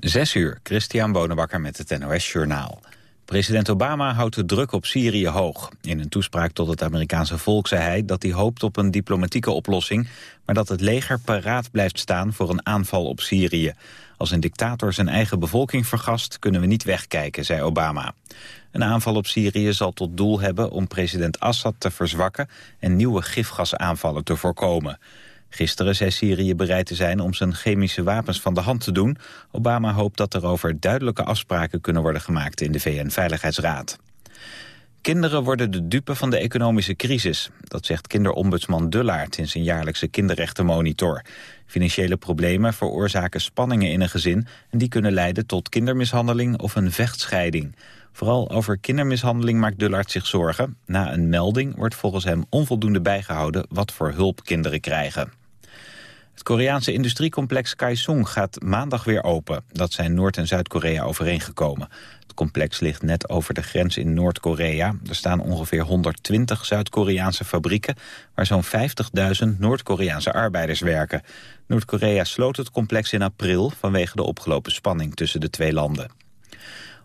Zes uur, Christian Bonenbakker met het NOS Journaal. President Obama houdt de druk op Syrië hoog. In een toespraak tot het Amerikaanse volk zei hij dat hij hoopt op een diplomatieke oplossing... maar dat het leger paraat blijft staan voor een aanval op Syrië. Als een dictator zijn eigen bevolking vergast kunnen we niet wegkijken, zei Obama. Een aanval op Syrië zal tot doel hebben om president Assad te verzwakken... en nieuwe gifgasaanvallen te voorkomen. Gisteren zei Syrië bereid te zijn om zijn chemische wapens van de hand te doen. Obama hoopt dat er over duidelijke afspraken kunnen worden gemaakt in de VN-veiligheidsraad. Kinderen worden de dupe van de economische crisis. Dat zegt kinderombudsman Dullaert in zijn jaarlijkse kinderrechtenmonitor. Financiële problemen veroorzaken spanningen in een gezin... en die kunnen leiden tot kindermishandeling of een vechtscheiding. Vooral over kindermishandeling maakt Dullaert zich zorgen. Na een melding wordt volgens hem onvoldoende bijgehouden... wat voor hulp kinderen krijgen. Het Koreaanse industriecomplex Kaesong gaat maandag weer open. Dat zijn Noord- en Zuid-Korea overeengekomen. Het complex ligt net over de grens in Noord-Korea. Er staan ongeveer 120 Zuid-Koreaanse fabrieken... waar zo'n 50.000 Noord-Koreaanse arbeiders werken. Noord-Korea sloot het complex in april... vanwege de opgelopen spanning tussen de twee landen.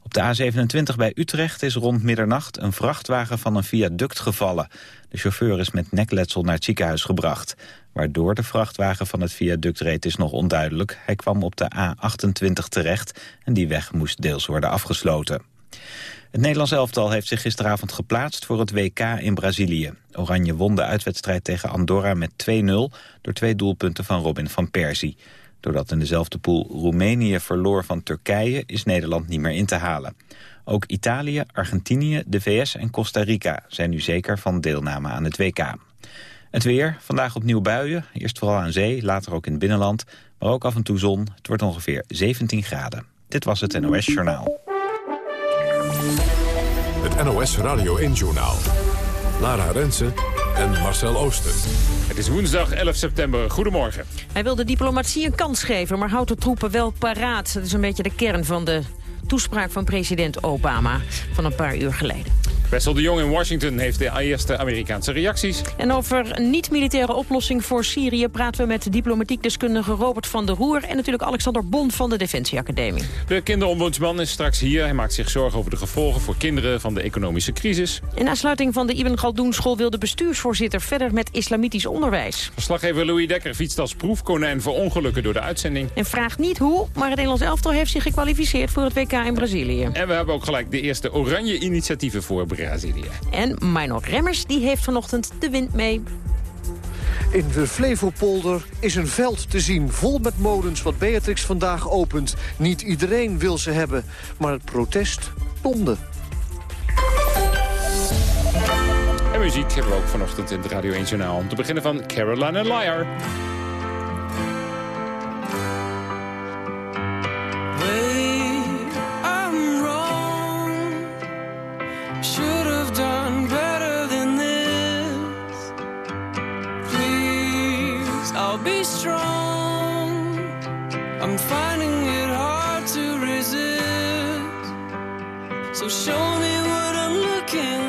Op de A27 bij Utrecht is rond middernacht een vrachtwagen van een viaduct gevallen. De chauffeur is met nekletsel naar het ziekenhuis gebracht. Waardoor de vrachtwagen van het viaduct reed is nog onduidelijk. Hij kwam op de A28 terecht en die weg moest deels worden afgesloten. Het Nederlands elftal heeft zich gisteravond geplaatst voor het WK in Brazilië. Oranje won de uitwedstrijd tegen Andorra met 2-0 door twee doelpunten van Robin van Persie. Doordat in dezelfde pool Roemenië verloor van Turkije is Nederland niet meer in te halen. Ook Italië, Argentinië, de VS en Costa Rica zijn nu zeker van deelname aan het WK. Het weer, vandaag opnieuw buien, eerst vooral aan zee, later ook in het binnenland, maar ook af en toe zon. Het wordt ongeveer 17 graden. Dit was het NOS Journaal. Het NOS Radio 1 Journaal. Lara Rensen en Marcel Ooster. Het is woensdag 11 september. Goedemorgen. Hij wil de diplomatie een kans geven, maar houdt de troepen wel paraat. Dat is een beetje de kern van de toespraak van president Obama van een paar uur geleden. Wessel de Jong in Washington heeft de eerste Amerikaanse reacties. En over een niet-militaire oplossing voor Syrië... praten we met diplomatiek deskundige Robert van der Roer... en natuurlijk Alexander Bond van de Defensieacademie. De kinderombudsman is straks hier. Hij maakt zich zorgen over de gevolgen voor kinderen van de economische crisis. In aansluiting van de Ibn Galdoen School... wil de bestuursvoorzitter verder met islamitisch onderwijs. Verslaggever Louis Dekker fietst als proefkonijn voor ongelukken door de uitzending. En vraagt niet hoe, maar het Nederlands elftal heeft zich gekwalificeerd... voor het WK in Brazilië. En we hebben ook gelijk de eerste oranje initiatieven voor Brazilië. En Mino Remmers die heeft vanochtend de wind mee. In de Flevopolder is een veld te zien vol met molens wat Beatrix vandaag opent. Niet iedereen wil ze hebben, maar het protest bonde. En muziek hebben we ook vanochtend in het Radio 1 Journaal. Om te beginnen van Carolina Liar. I'll be strong. I'm finding it hard to resist. So show me what I'm looking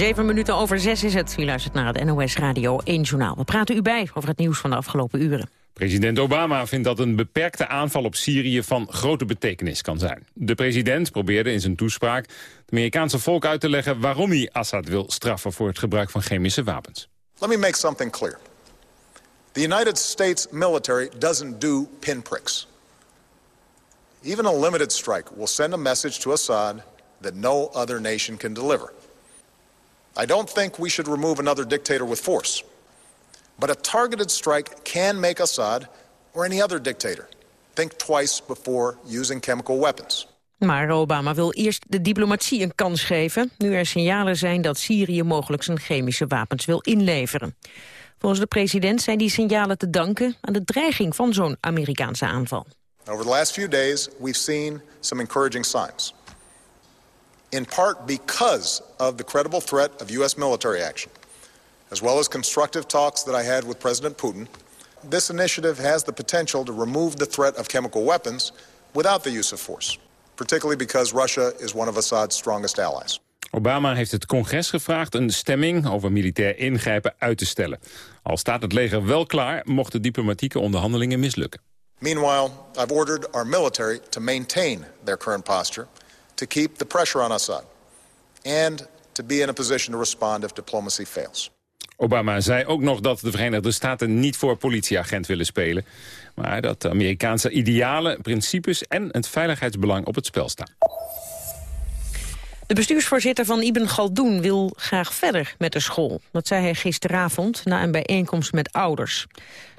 Zeven minuten over zes is het. U luistert naar het NOS Radio 1 Journaal. We praten u bij over het nieuws van de afgelopen uren. President Obama vindt dat een beperkte aanval op Syrië van grote betekenis kan zijn. De president probeerde in zijn toespraak het Amerikaanse volk uit te leggen waarom hij Assad wil straffen voor het gebruik van chemische wapens. Let me make something clear. The United States military doesn't do pinpricks. Even a limited strike will send a message to Assad that no other nation can deliver. I don't think we should remove another dictator with force. But a targeted strike can make Assad or any other dictator think twice before using chemical weapons. Maar Obama wil eerst de diplomatie een kans geven... nu er signalen zijn dat Syrië mogelijk zijn chemische wapens wil inleveren. Volgens de president zijn die signalen te danken aan de dreiging van zo'n Amerikaanse aanval. Over the last few days, we've seen some encouraging signs. In part because of the credible threat of U.S. military action, as well as constructive talks that I had with President Putin, this initiative has the potential to remove the threat of chemical weapons without the use of force, particularly because Russia is one of Assad's strongest allies. Obama heeft het congres gevraagd een stemming over militair ingrijpen uit te stellen. Al staat het leger wel klaar, mochten diplomatieke onderhandelingen mislukken. Meanwhile, I've ordered our military to maintain their current posture, to keep the pressure on Assad, and to be in a position to respond if diplomacy fails. Obama zei ook nog dat de Verenigde Staten niet voor politieagent willen spelen. Maar dat de Amerikaanse idealen, principes en het veiligheidsbelang op het spel staan. De bestuursvoorzitter van Ibn Galdoen wil graag verder met de school. Dat zei hij gisteravond na een bijeenkomst met ouders.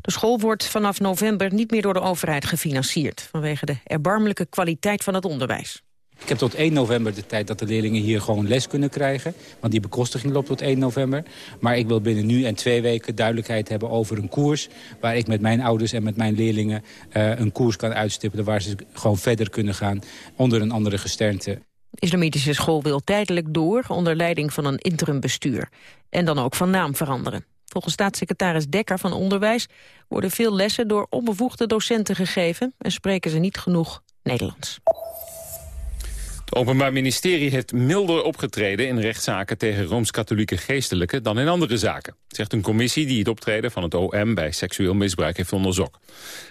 De school wordt vanaf november niet meer door de overheid gefinancierd... vanwege de erbarmelijke kwaliteit van het onderwijs. Ik heb tot 1 november de tijd dat de leerlingen hier gewoon les kunnen krijgen. Want die bekostiging loopt tot 1 november. Maar ik wil binnen nu en twee weken duidelijkheid hebben over een koers... waar ik met mijn ouders en met mijn leerlingen uh, een koers kan uitstippelen... waar ze gewoon verder kunnen gaan onder een andere gesternte. De islamitische school wil tijdelijk door onder leiding van een interimbestuur. En dan ook van naam veranderen. Volgens staatssecretaris Dekker van Onderwijs worden veel lessen door onbevoegde docenten gegeven en spreken ze niet genoeg Nederlands. Het Openbaar Ministerie heeft milder opgetreden in rechtszaken tegen Rooms-Katholieke geestelijken dan in andere zaken, zegt een commissie die het optreden van het OM bij seksueel misbruik heeft onderzocht.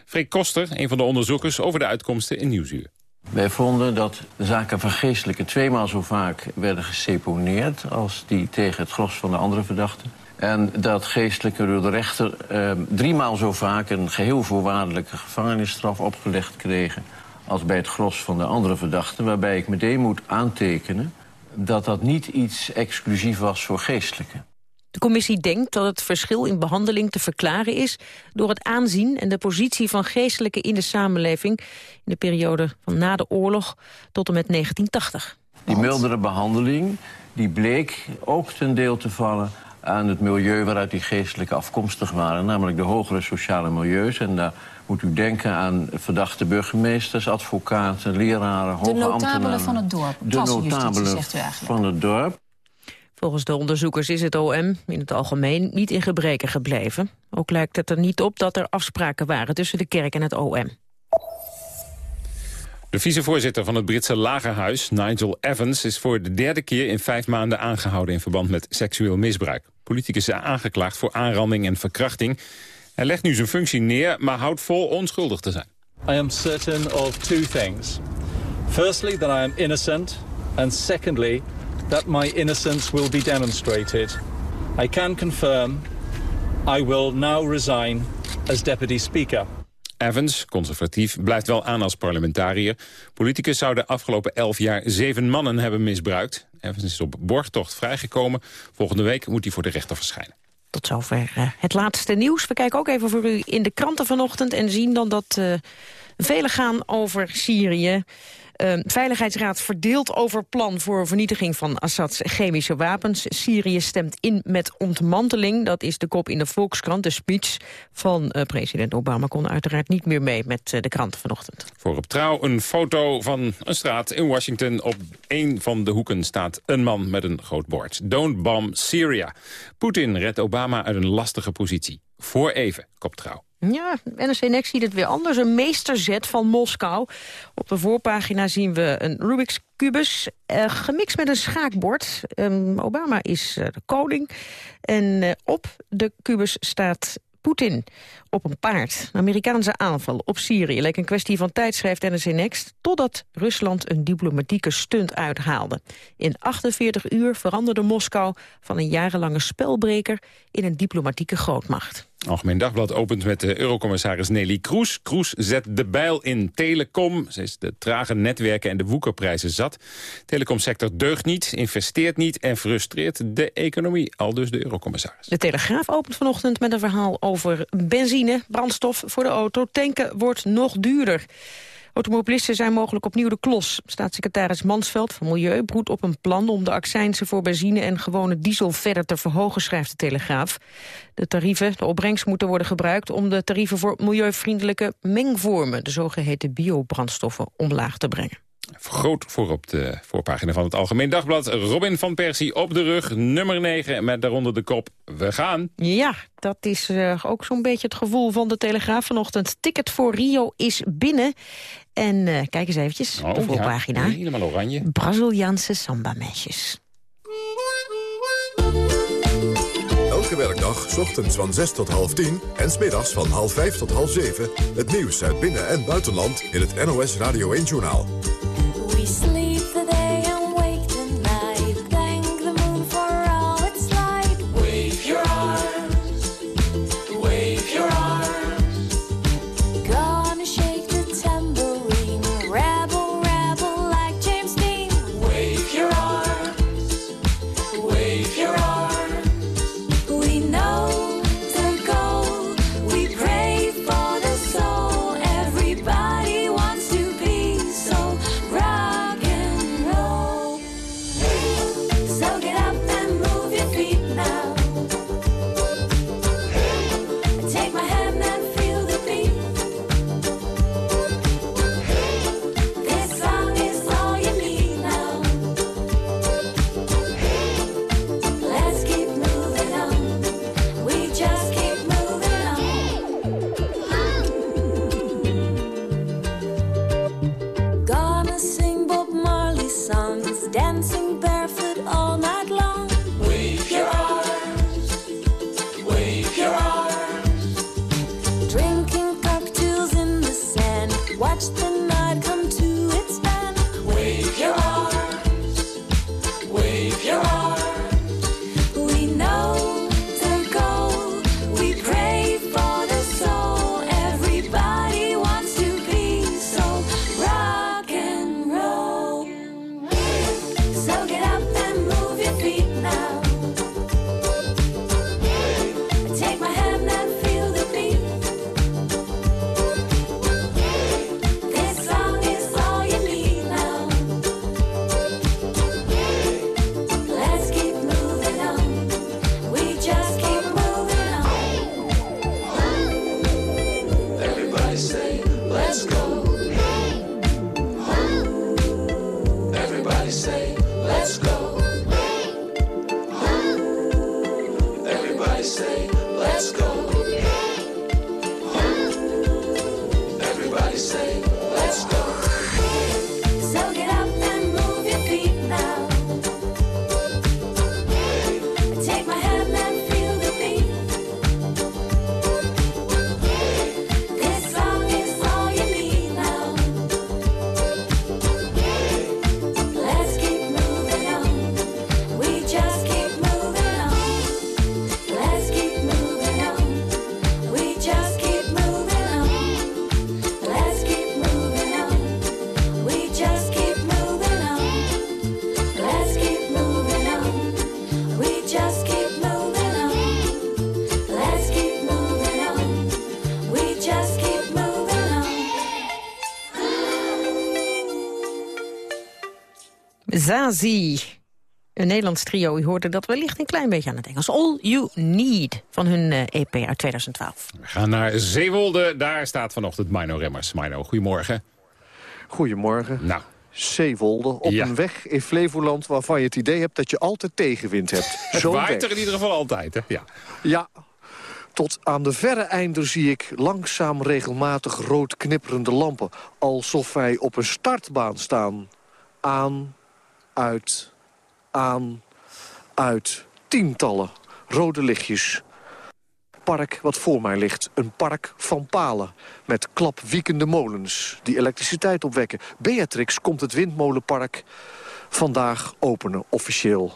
Freek Koster, een van de onderzoekers, over de uitkomsten in Nieuwsuur. Wij vonden dat zaken van geestelijke tweemaal zo vaak werden geseponeerd... als die tegen het gros van de andere verdachten. En dat geestelijke door de rechter eh, driemaal zo vaak... een geheel voorwaardelijke gevangenisstraf opgelegd kregen... als bij het gros van de andere verdachten. Waarbij ik meteen moet aantekenen dat dat niet iets exclusief was voor geestelijken. De commissie denkt dat het verschil in behandeling te verklaren is... door het aanzien en de positie van geestelijken in de samenleving... in de periode van na de oorlog tot en met 1980. Die mildere behandeling die bleek ook ten deel te vallen aan het milieu waaruit die geestelijken afkomstig waren. Namelijk de hogere sociale milieus. En daar moet u denken aan verdachte burgemeesters, advocaten, leraren, hoge De ambtenaren. notabelen van het dorp. De notabelen zegt u eigenlijk. van het dorp. Volgens de onderzoekers is het OM in het algemeen niet in gebreken gebleven. Ook lijkt het er niet op dat er afspraken waren tussen de kerk en het OM. De vicevoorzitter van het Britse lagerhuis, Nigel Evans... is voor de derde keer in vijf maanden aangehouden... in verband met seksueel misbruik. Politicus is aangeklaagd voor aanranding en verkrachting. Hij legt nu zijn functie neer, maar houdt vol onschuldig te zijn. I am certain of two things. Firstly, that I am innocent. And secondly, that my innocence will be demonstrated. I can confirm I will now resign as Deputy Speaker. Evans, conservatief, blijft wel aan als parlementariër. Politicus zou de afgelopen elf jaar zeven mannen hebben misbruikt. Evans is op borgtocht vrijgekomen. Volgende week moet hij voor de rechter verschijnen. Tot zover uh, het laatste nieuws. We kijken ook even voor u in de kranten vanochtend... en zien dan dat uh, velen gaan over Syrië. Uh, Veiligheidsraad verdeelt over plan voor vernietiging van Assads chemische wapens. Syrië stemt in met ontmanteling. Dat is de kop in de Volkskrant. De speech van uh, president Obama kon uiteraard niet meer mee met uh, de kranten vanochtend. Voor op trouw een foto van een straat in Washington. Op een van de hoeken staat een man met een groot bord. Don't bomb Syria. Poetin redt Obama uit een lastige positie. Voor even, kop trouw. Ja, NRC Next ziet het weer anders. Een meesterzet van Moskou. Op de voorpagina zien we een Rubik's kubus, eh, gemixt met een schaakbord. Ehm, Obama is eh, de koning. En eh, op de kubus staat Poetin op een paard. Een Amerikaanse aanval op Syrië leek een kwestie van tijd, schrijft NRC Next... totdat Rusland een diplomatieke stunt uithaalde. In 48 uur veranderde Moskou van een jarenlange spelbreker... in een diplomatieke grootmacht. Algemeen Dagblad opent met de eurocommissaris Nelly Kroes. Kroes zet de bijl in telecom. Ze is de trage netwerken en de woekerprijzen zat. Telecomsector deugt niet, investeert niet en frustreert de economie. Al dus de eurocommissaris. De Telegraaf opent vanochtend met een verhaal over benzine, brandstof voor de auto. Tanken wordt nog duurder. Automobilisten zijn mogelijk opnieuw de klos. Staatssecretaris Mansveld van Milieu broedt op een plan om de accijnsen voor benzine en gewone diesel verder te verhogen, schrijft de Telegraaf. De tarieven, de opbrengst moeten worden gebruikt om de tarieven voor milieuvriendelijke mengvormen, de zogeheten biobrandstoffen, omlaag te brengen. Groot voor op de voorpagina van het Algemeen Dagblad. Robin van Persie op de rug, nummer 9, met daaronder de kop We gaan. Ja, dat is eh, ook zo'n beetje het gevoel van de Telegraaf vanochtend. Ticket voor Rio is binnen. En eh, kijk eens eventjes op de Oh, ja, voorpagina. helemaal oranje. Braziliaanse samba-meisjes. Elke werkdag, 's ochtends van 6 tot half 10 en smiddags van half 5 tot half 7... het nieuws uit binnen- en buitenland in het NOS Radio 1-journaal. Zazie. Een Nederlands trio, u hoorde dat wellicht een klein beetje aan het Engels. All You Need van hun eh, EP uit 2012. We gaan naar Zeewolde. Daar staat vanochtend Mino Remmers. Mino, goedemorgen. Goedemorgen. Nou, Zeewolde, op Ja. een weg in Flevoland waarvan je het idee hebt dat je altijd tegenwind hebt. het waait weg. er in ieder geval altijd, hè? Ja. Ja, Tot aan de verre einder zie ik langzaam regelmatig rood knipperende lampen. Alsof wij op een startbaan staan. Aan, uit, aan, uit. Tientallen rode lichtjes. Park wat voor mij ligt. Een park van palen. Met klapwiekende molens die elektriciteit opwekken. Beatrix komt het windmolenpark vandaag openen, officieel.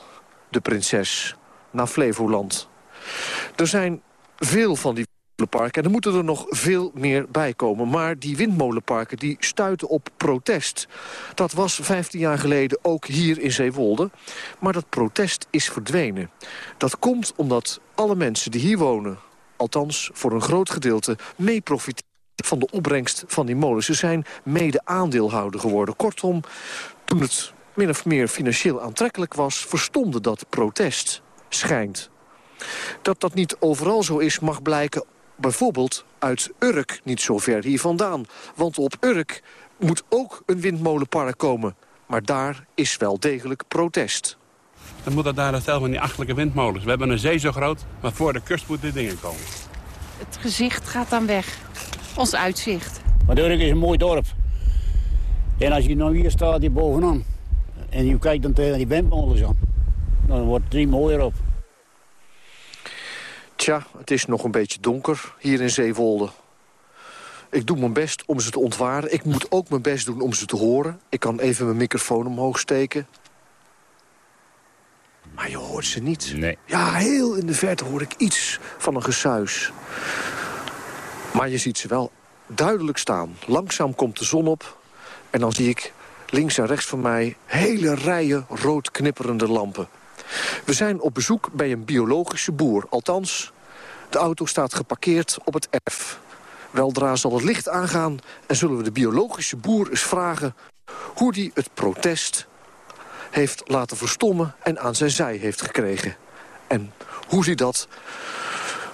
De prinses naar Flevoland. Er zijn veel van die windmolenparken en er moeten er nog veel meer bij komen. Maar die windmolenparken die stuiten op protest. Dat was 15 jaar geleden ook hier in Zeewolde. Maar dat protest is verdwenen. Dat komt omdat alle mensen die hier wonen... althans voor een groot gedeelte, mee profiteren van de opbrengst van die molens. Ze zijn mede-aandeelhouder geworden. Kortom, toen het min of meer financieel aantrekkelijk was... verstomde dat protest, schijnt. Dat dat niet overal zo is, mag blijken bijvoorbeeld uit Urk niet zo ver hier vandaan. Want op Urk moet ook een windmolenpark komen. Maar daar is wel degelijk protest. Dan moet dat daar stel van die achtelijke windmolens. We hebben een zee zo groot, maar voor de kust moeten dingen komen. Het gezicht gaat dan weg. Ons uitzicht. Maar Urk is een mooi dorp. En als je nou hier staat, hier bovenaan... en je kijkt dan tegen die windmolens aan... dan wordt het niet mooier op. Tja, het is nog een beetje donker hier in Zeewolde. Ik doe mijn best om ze te ontwaren. Ik moet ook mijn best doen om ze te horen. Ik kan even mijn microfoon omhoog steken. Maar je hoort ze niet. Nee. Ja, heel in de verte hoor ik iets van een gesuis. Maar je ziet ze wel duidelijk staan. Langzaam komt de zon op. En dan zie ik links en rechts van mij hele rijen rood knipperende lampen. We zijn op bezoek bij een biologische boer. Althans, de auto staat geparkeerd op het erf. Weldra zal het licht aangaan en zullen we de biologische boer eens vragen... hoe die het protest heeft laten verstommen en aan zijn zij heeft gekregen. En hoe hij dat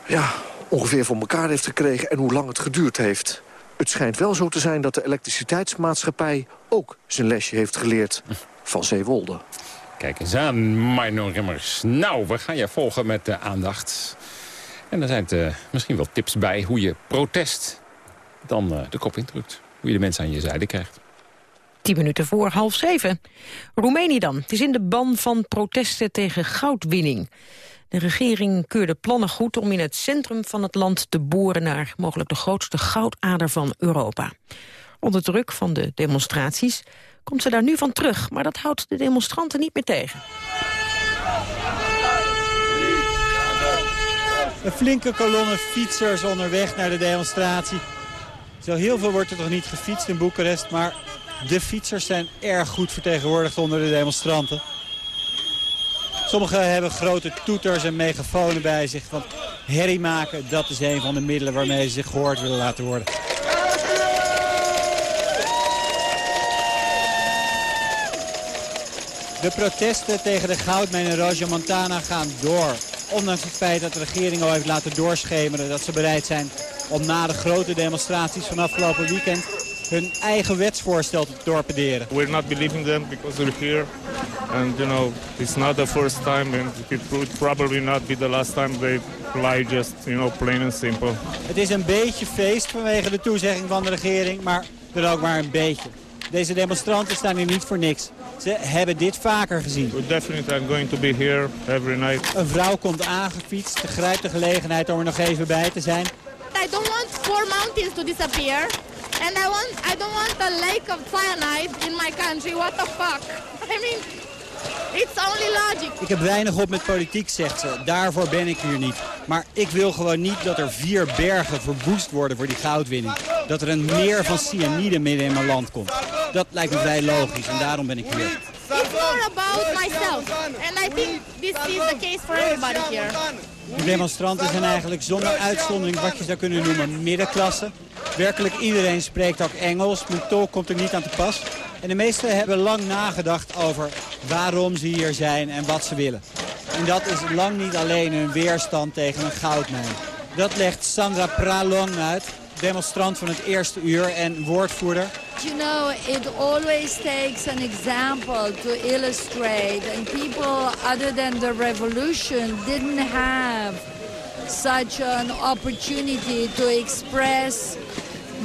ja, ongeveer voor elkaar heeft gekregen en hoe lang het geduurd heeft. Het schijnt wel zo te zijn dat de elektriciteitsmaatschappij ook zijn lesje heeft geleerd van Zeewolde. Kijk eens aan, Marno Rimmers. Nou, we gaan je volgen met de aandacht. En er zijn het, eh, misschien wel tips bij hoe je protest dan eh, de kop indrukt. Hoe je de mensen aan je zijde krijgt. Tien minuten voor half zeven. Roemenië dan. Het is in de ban van protesten tegen goudwinning. De regering keurde plannen goed om in het centrum van het land te boren... naar mogelijk de grootste goudader van Europa. Onder druk van de demonstraties komt ze daar nu van terug. Maar dat houdt de demonstranten niet meer tegen. Een flinke kolonne fietsers onderweg naar de demonstratie. Zo heel veel wordt er toch niet gefietst in Boekarest... maar de fietsers zijn erg goed vertegenwoordigd onder de demonstranten. Sommigen hebben grote toeters en megafonen bij zich. Want herrie maken, dat is een van de middelen waarmee ze zich gehoord willen laten worden. De protesten tegen de goudmijn in Roja Montana gaan door. Ondanks het feit dat de regering al heeft laten doorschemeren dat ze bereid zijn om na de grote demonstraties van afgelopen weekend hun eigen wetsvoorstel te torpederen. We're not believing them because we're here. And, you know, it's not the first time and it would probably not be the last time they fly just, you know, plain and simple. Het is een beetje feest vanwege de toezegging van de regering, maar er ook maar een beetje. Deze demonstranten staan hier niet voor niks. Ze hebben dit vaker gezien. We definitely are going to be here every night. Een vrouw komt aangefietst, grijpt de gelegenheid om er nog even bij te zijn. I don't want four mountains to disappear. And I want I don't want a lake of cyanide in my country. What the fuck? I mean, it's only logic. Ik heb weinig op met politiek, zegt ze. Daarvoor ben ik hier niet. Maar ik wil gewoon niet dat er vier bergen verwoest worden voor die goudwinning. Dat er een meer van cyanide midden in mijn land komt. Dat lijkt me vrij logisch en daarom ben ik hier. It's more about myself. And I think this is the case for everybody here. De demonstranten zijn eigenlijk zonder uitzondering wat je zou kunnen noemen middenklasse. Werkelijk iedereen spreekt ook Engels. Mijn tolk komt er niet aan te pas. En de meesten hebben lang nagedacht over waarom ze hier zijn en wat ze willen. En dat is lang niet alleen een weerstand tegen een goudmijn. Dat legt Sandra Pralong uit, demonstrant van het eerste uur en woordvoerder. You know, it always takes an example to illustrate, and people other than the revolution didn't have such an opportunity to express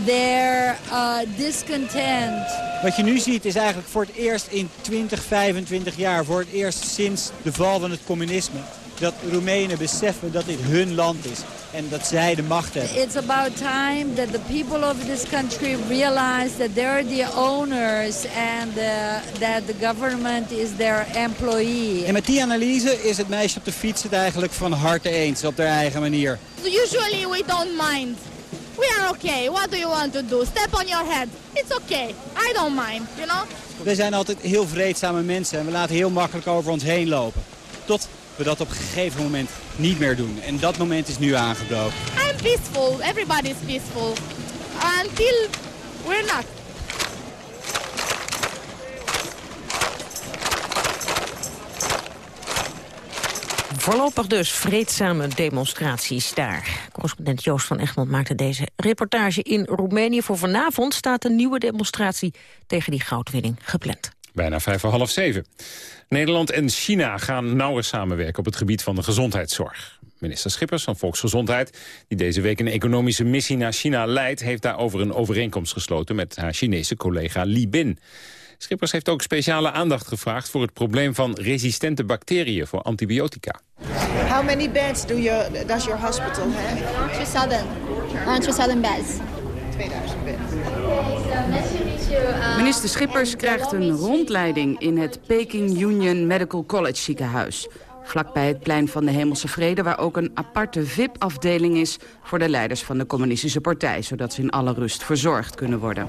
their uh, discontent. Wat je nu ziet is eigenlijk voor het eerst in 20, 25 jaar... voor het eerst sinds de val van het communisme... dat Roemenen beseffen dat dit hun land is en dat zij de macht hebben. It's about time that the people of this country realize that they're the owners and uh, that the government is their employee. En met die analyse is het meisje op de fiets het eigenlijk van harte eens op haar eigen manier. Usually we don't mind. We are okay. What do you want to do? Step on your head. It's okay. I don't mind, you know? Wij zijn altijd heel vreedzame mensen en we laten heel makkelijk over ons heen lopen. Tot we dat op een gegeven moment niet meer doen. En dat moment is nu aangebroken. I'm peaceful. Everybody is peaceful. Until we're not. Voorlopig dus vreedzame demonstraties daar. Correspondent Joost van Egmond maakte deze reportage in Roemenië. Voor vanavond staat een nieuwe demonstratie tegen die goudwinning gepland. Bijna vijf voor half zeven. Nederland en China gaan nauwer samenwerken op het gebied van de gezondheidszorg. Minister Schippers van Volksgezondheid, die deze week een economische missie naar China leidt... heeft daarover een overeenkomst gesloten met haar Chinese collega Li Bin. Schippers heeft ook speciale aandacht gevraagd voor het probleem van resistente bacteriën voor antibiotica. How many beds do your, does your hospital have? 2000. Uh, 2000 beds. 2000 beds. Minister Schippers krijgt een rondleiding in het Peking Union Medical College ziekenhuis. Vlakbij het plein van de Hemelse Vrede... waar ook een aparte VIP-afdeling is voor de leiders van de communistische partij... zodat ze in alle rust verzorgd kunnen worden.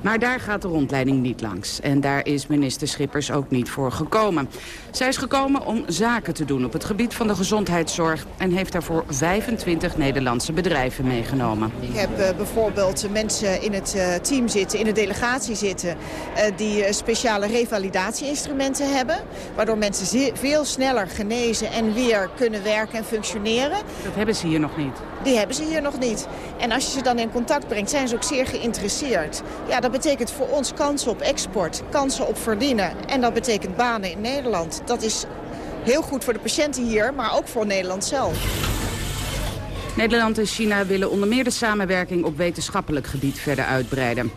Maar daar gaat de rondleiding niet langs. En daar is minister Schippers ook niet voor gekomen. Zij is gekomen om zaken te doen op het gebied van de gezondheidszorg... en heeft daarvoor 25 Nederlandse bedrijven meegenomen. Ik heb uh, bijvoorbeeld mensen in het uh, team zitten, in de delegatie zitten... Uh, die speciale revalidatieinstrumenten hebben. Waardoor mensen veel sneller genezen en weer kunnen werken en functioneren. Dat hebben ze hier nog niet. Die hebben ze hier nog niet. En als je ze dan in contact brengt, zijn ze ook zeer geïnteresseerd. Ja, dat betekent voor ons kansen op export, kansen op verdienen. En dat betekent banen in Nederland. Dat is heel goed voor de patiënten hier, maar ook voor Nederland zelf. Nederland en China willen onder meer de samenwerking op wetenschappelijk gebied verder uitbreiden.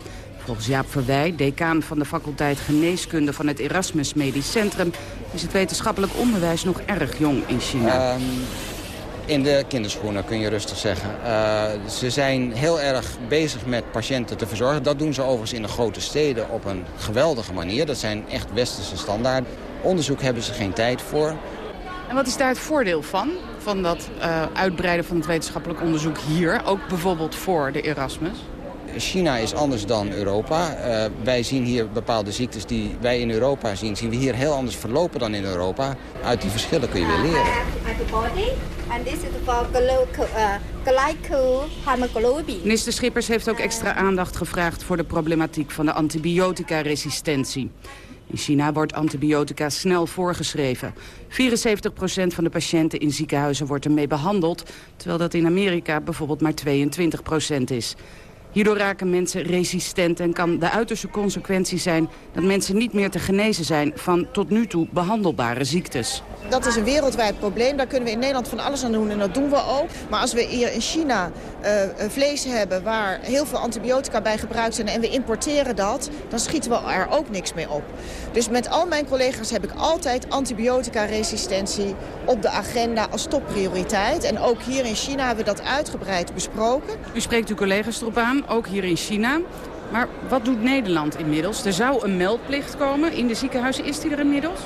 Volgens Jaap Verwij, decaan van de faculteit Geneeskunde van het Erasmus Medisch Centrum... is het wetenschappelijk onderwijs nog erg jong in China. Um, in de kinderschoenen, kun je rustig zeggen. Uh, ze zijn heel erg bezig met patiënten te verzorgen. Dat doen ze overigens in de grote steden op een geweldige manier. Dat zijn echt westerse standaarden. Onderzoek hebben ze geen tijd voor. En wat is daar het voordeel van? Van dat uh, uitbreiden van het wetenschappelijk onderzoek hier? Ook bijvoorbeeld voor de Erasmus? China is anders dan Europa. Uh, wij zien hier bepaalde ziektes die wij in Europa zien... zien we hier heel anders verlopen dan in Europa. Uit die verschillen kun je weer leren. And this is for glycohemoglobin. Minister Schippers heeft ook extra aandacht gevraagd... voor de problematiek van de antibiotica-resistentie. In China wordt antibiotica snel voorgeschreven. 74% van de patiënten in ziekenhuizen wordt ermee behandeld... terwijl dat in Amerika bijvoorbeeld maar 22% is. Hierdoor raken mensen resistent en kan de uiterste consequentie zijn... dat mensen niet meer te genezen zijn van tot nu toe behandelbare ziektes. Dat is een wereldwijd probleem. Daar kunnen we in Nederland van alles aan doen en dat doen we ook. Maar als we hier in China uh, vlees hebben waar heel veel antibiotica bij gebruikt zijn... en we importeren dat, dan schieten we er ook niks mee op. Dus met al mijn collega's heb ik altijd antibiotica-resistentie op de agenda als topprioriteit. En ook hier in China hebben we dat uitgebreid besproken. U spreekt uw collega's erop aan, ook hier in China. Maar wat doet Nederland inmiddels? Er zou een meldplicht komen in de ziekenhuizen. Is die er inmiddels?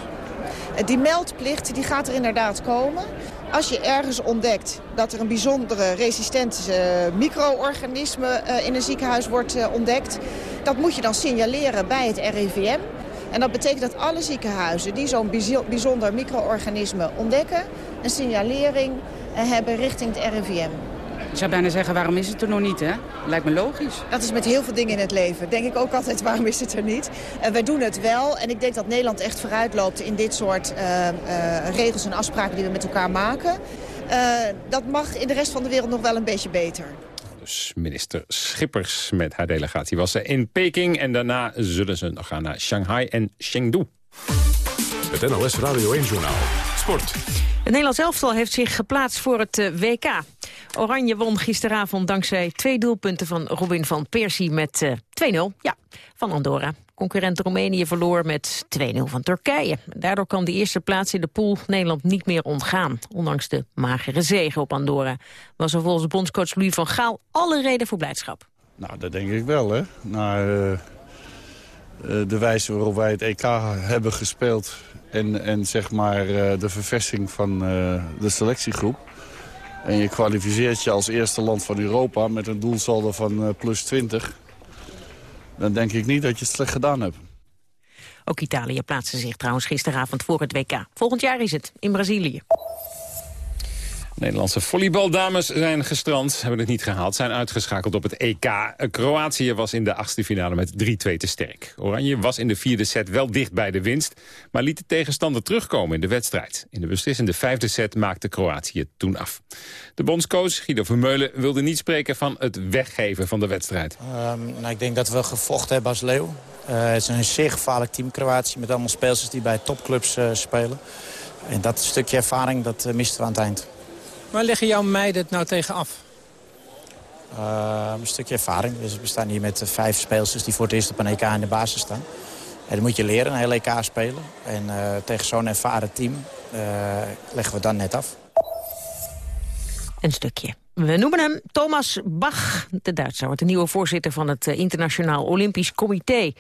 Die meldplicht die gaat er inderdaad komen. Als je ergens ontdekt dat er een bijzondere resistent micro-organisme in een ziekenhuis wordt ontdekt... dat moet je dan signaleren bij het RIVM. En dat betekent dat alle ziekenhuizen die zo'n bijzonder micro-organisme ontdekken... een signalering hebben richting het RIVM. Ik zou bijna zeggen, waarom is het er nog niet, hè? Lijkt me logisch. Dat is met heel veel dingen in het leven. Denk ik ook altijd, waarom is het er niet? En wij doen het wel. En ik denk dat Nederland echt vooruit loopt in dit soort uh, uh, regels en afspraken die we met elkaar maken. Uh, dat mag in de rest van de wereld nog wel een beetje beter. Dus minister Schippers met haar delegatie was ze in Peking. En daarna zullen ze nog gaan naar Shanghai en Chengdu. Het NLS Radio 1-journaal. Sport. Het Nederlands elftal heeft zich geplaatst voor het eh, WK. Oranje won gisteravond dankzij twee doelpunten van Robin van Persie met eh, 2-0. Ja, van Andorra. Concurrent Roemenië verloor met 2-0 van Turkije. Daardoor kan de eerste plaats in de pool Nederland niet meer ontgaan. Ondanks de magere zege op Andorra. Was er volgens bondscoach Louis van Gaal alle reden voor blijdschap. Nou, dat denk ik wel, hè. Na eh, eh, de wijze waarop wij het EK hebben gespeeld... en, en zeg maar eh, de verversing van eh, de selectiegroep... en je kwalificeert je als eerste land van Europa... met een doelsaldo van eh, plus 20... dan denk ik niet dat je het slecht gedaan hebt. Ook Italië plaatste zich trouwens gisteravond voor het WK. Volgend jaar is het in Brazilië. Nederlandse volleybaldames zijn gestrand, hebben het niet gehaald, zijn uitgeschakeld op het EK. Kroatië was in de achtste finale met 3-2 te sterk. Oranje was in de vierde set wel dicht bij de winst, maar liet de tegenstander terugkomen in de wedstrijd. In de beslissende vijfde set maakte Kroatië toen af. De bondscoach Guido Vermeulen wilde niet spreken van het weggeven van de wedstrijd. Um, nou, ik denk dat we gevochten hebben als leeuw. Uh, het is een zeer gevaarlijk team, Kroatië, met allemaal spelers die bij topclubs uh, spelen. En dat stukje ervaring, dat uh, misten we aan het eind. Waar leggen jouw meiden het nou tegen af? Uh, een stukje ervaring. Dus we staan hier met vijf speelsters die voor het eerst op een EK in de basis staan. En dan moet je leren, een hele EK spelen. En uh, tegen zo'n ervaren team uh, leggen we dan net af. Een stukje. We noemen hem Thomas Bach. De Duitser wordt de nieuwe voorzitter van het Internationaal Olympisch Comité.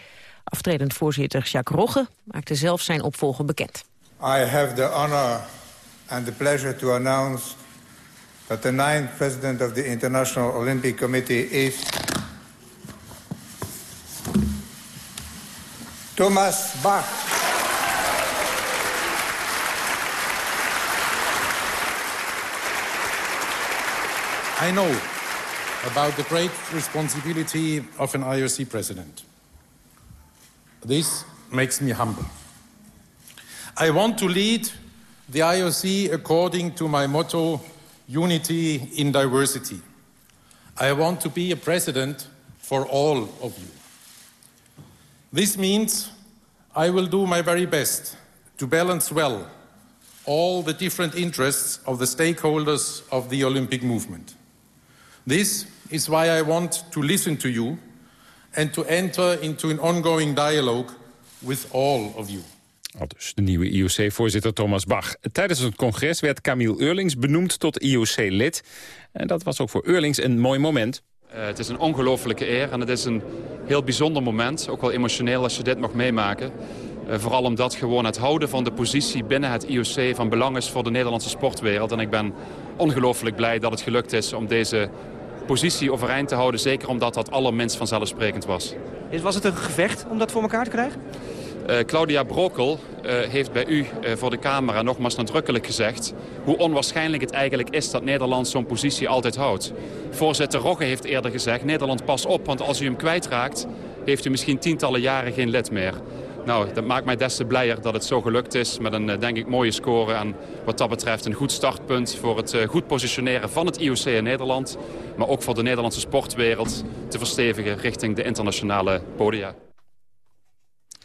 Aftredend voorzitter Jacques Rogge maakte zelf zijn opvolger bekend. I have the honor and the pleasure to announce that the ninth president of the International Olympic Committee is Thomas Bach. I know about the great responsibility of an IOC president. This makes me humble. I want to lead the IOC according to my motto, unity in diversity. I want to be a president for all of you. This means I will do my very best to balance well all the different interests of the stakeholders of the Olympic movement. This is why I want to listen to you and to enter into an ongoing dialogue with all of you. Al dus de nieuwe IOC-voorzitter Thomas Bach. Tijdens het congres werd Camille Eurlings benoemd tot IOC-lid. En dat was ook voor Eurlings een mooi moment. Uh, het is een ongelofelijke eer en het is een heel bijzonder moment. Ook wel emotioneel als je dit mag meemaken. Uh, vooral omdat gewoon het houden van de positie binnen het IOC van belang is voor de Nederlandse sportwereld. En ik ben ongelooflijk blij dat het gelukt is om deze positie overeind te houden. Zeker omdat dat allerminst vanzelfsprekend was. Was het een gevecht om dat voor elkaar te krijgen? Uh, Claudia Brokel uh, heeft bij u uh, voor de camera nogmaals nadrukkelijk gezegd... hoe onwaarschijnlijk het eigenlijk is dat Nederland zo'n positie altijd houdt. Voorzitter Rogge heeft eerder gezegd... Nederland pas op, want als u hem kwijtraakt... heeft u misschien tientallen jaren geen lid meer. Nou, dat maakt mij des te blijer dat het zo gelukt is... met een, denk ik, mooie score en wat dat betreft een goed startpunt... voor het goed positioneren van het IOC in Nederland... maar ook voor de Nederlandse sportwereld te verstevigen richting de internationale podia.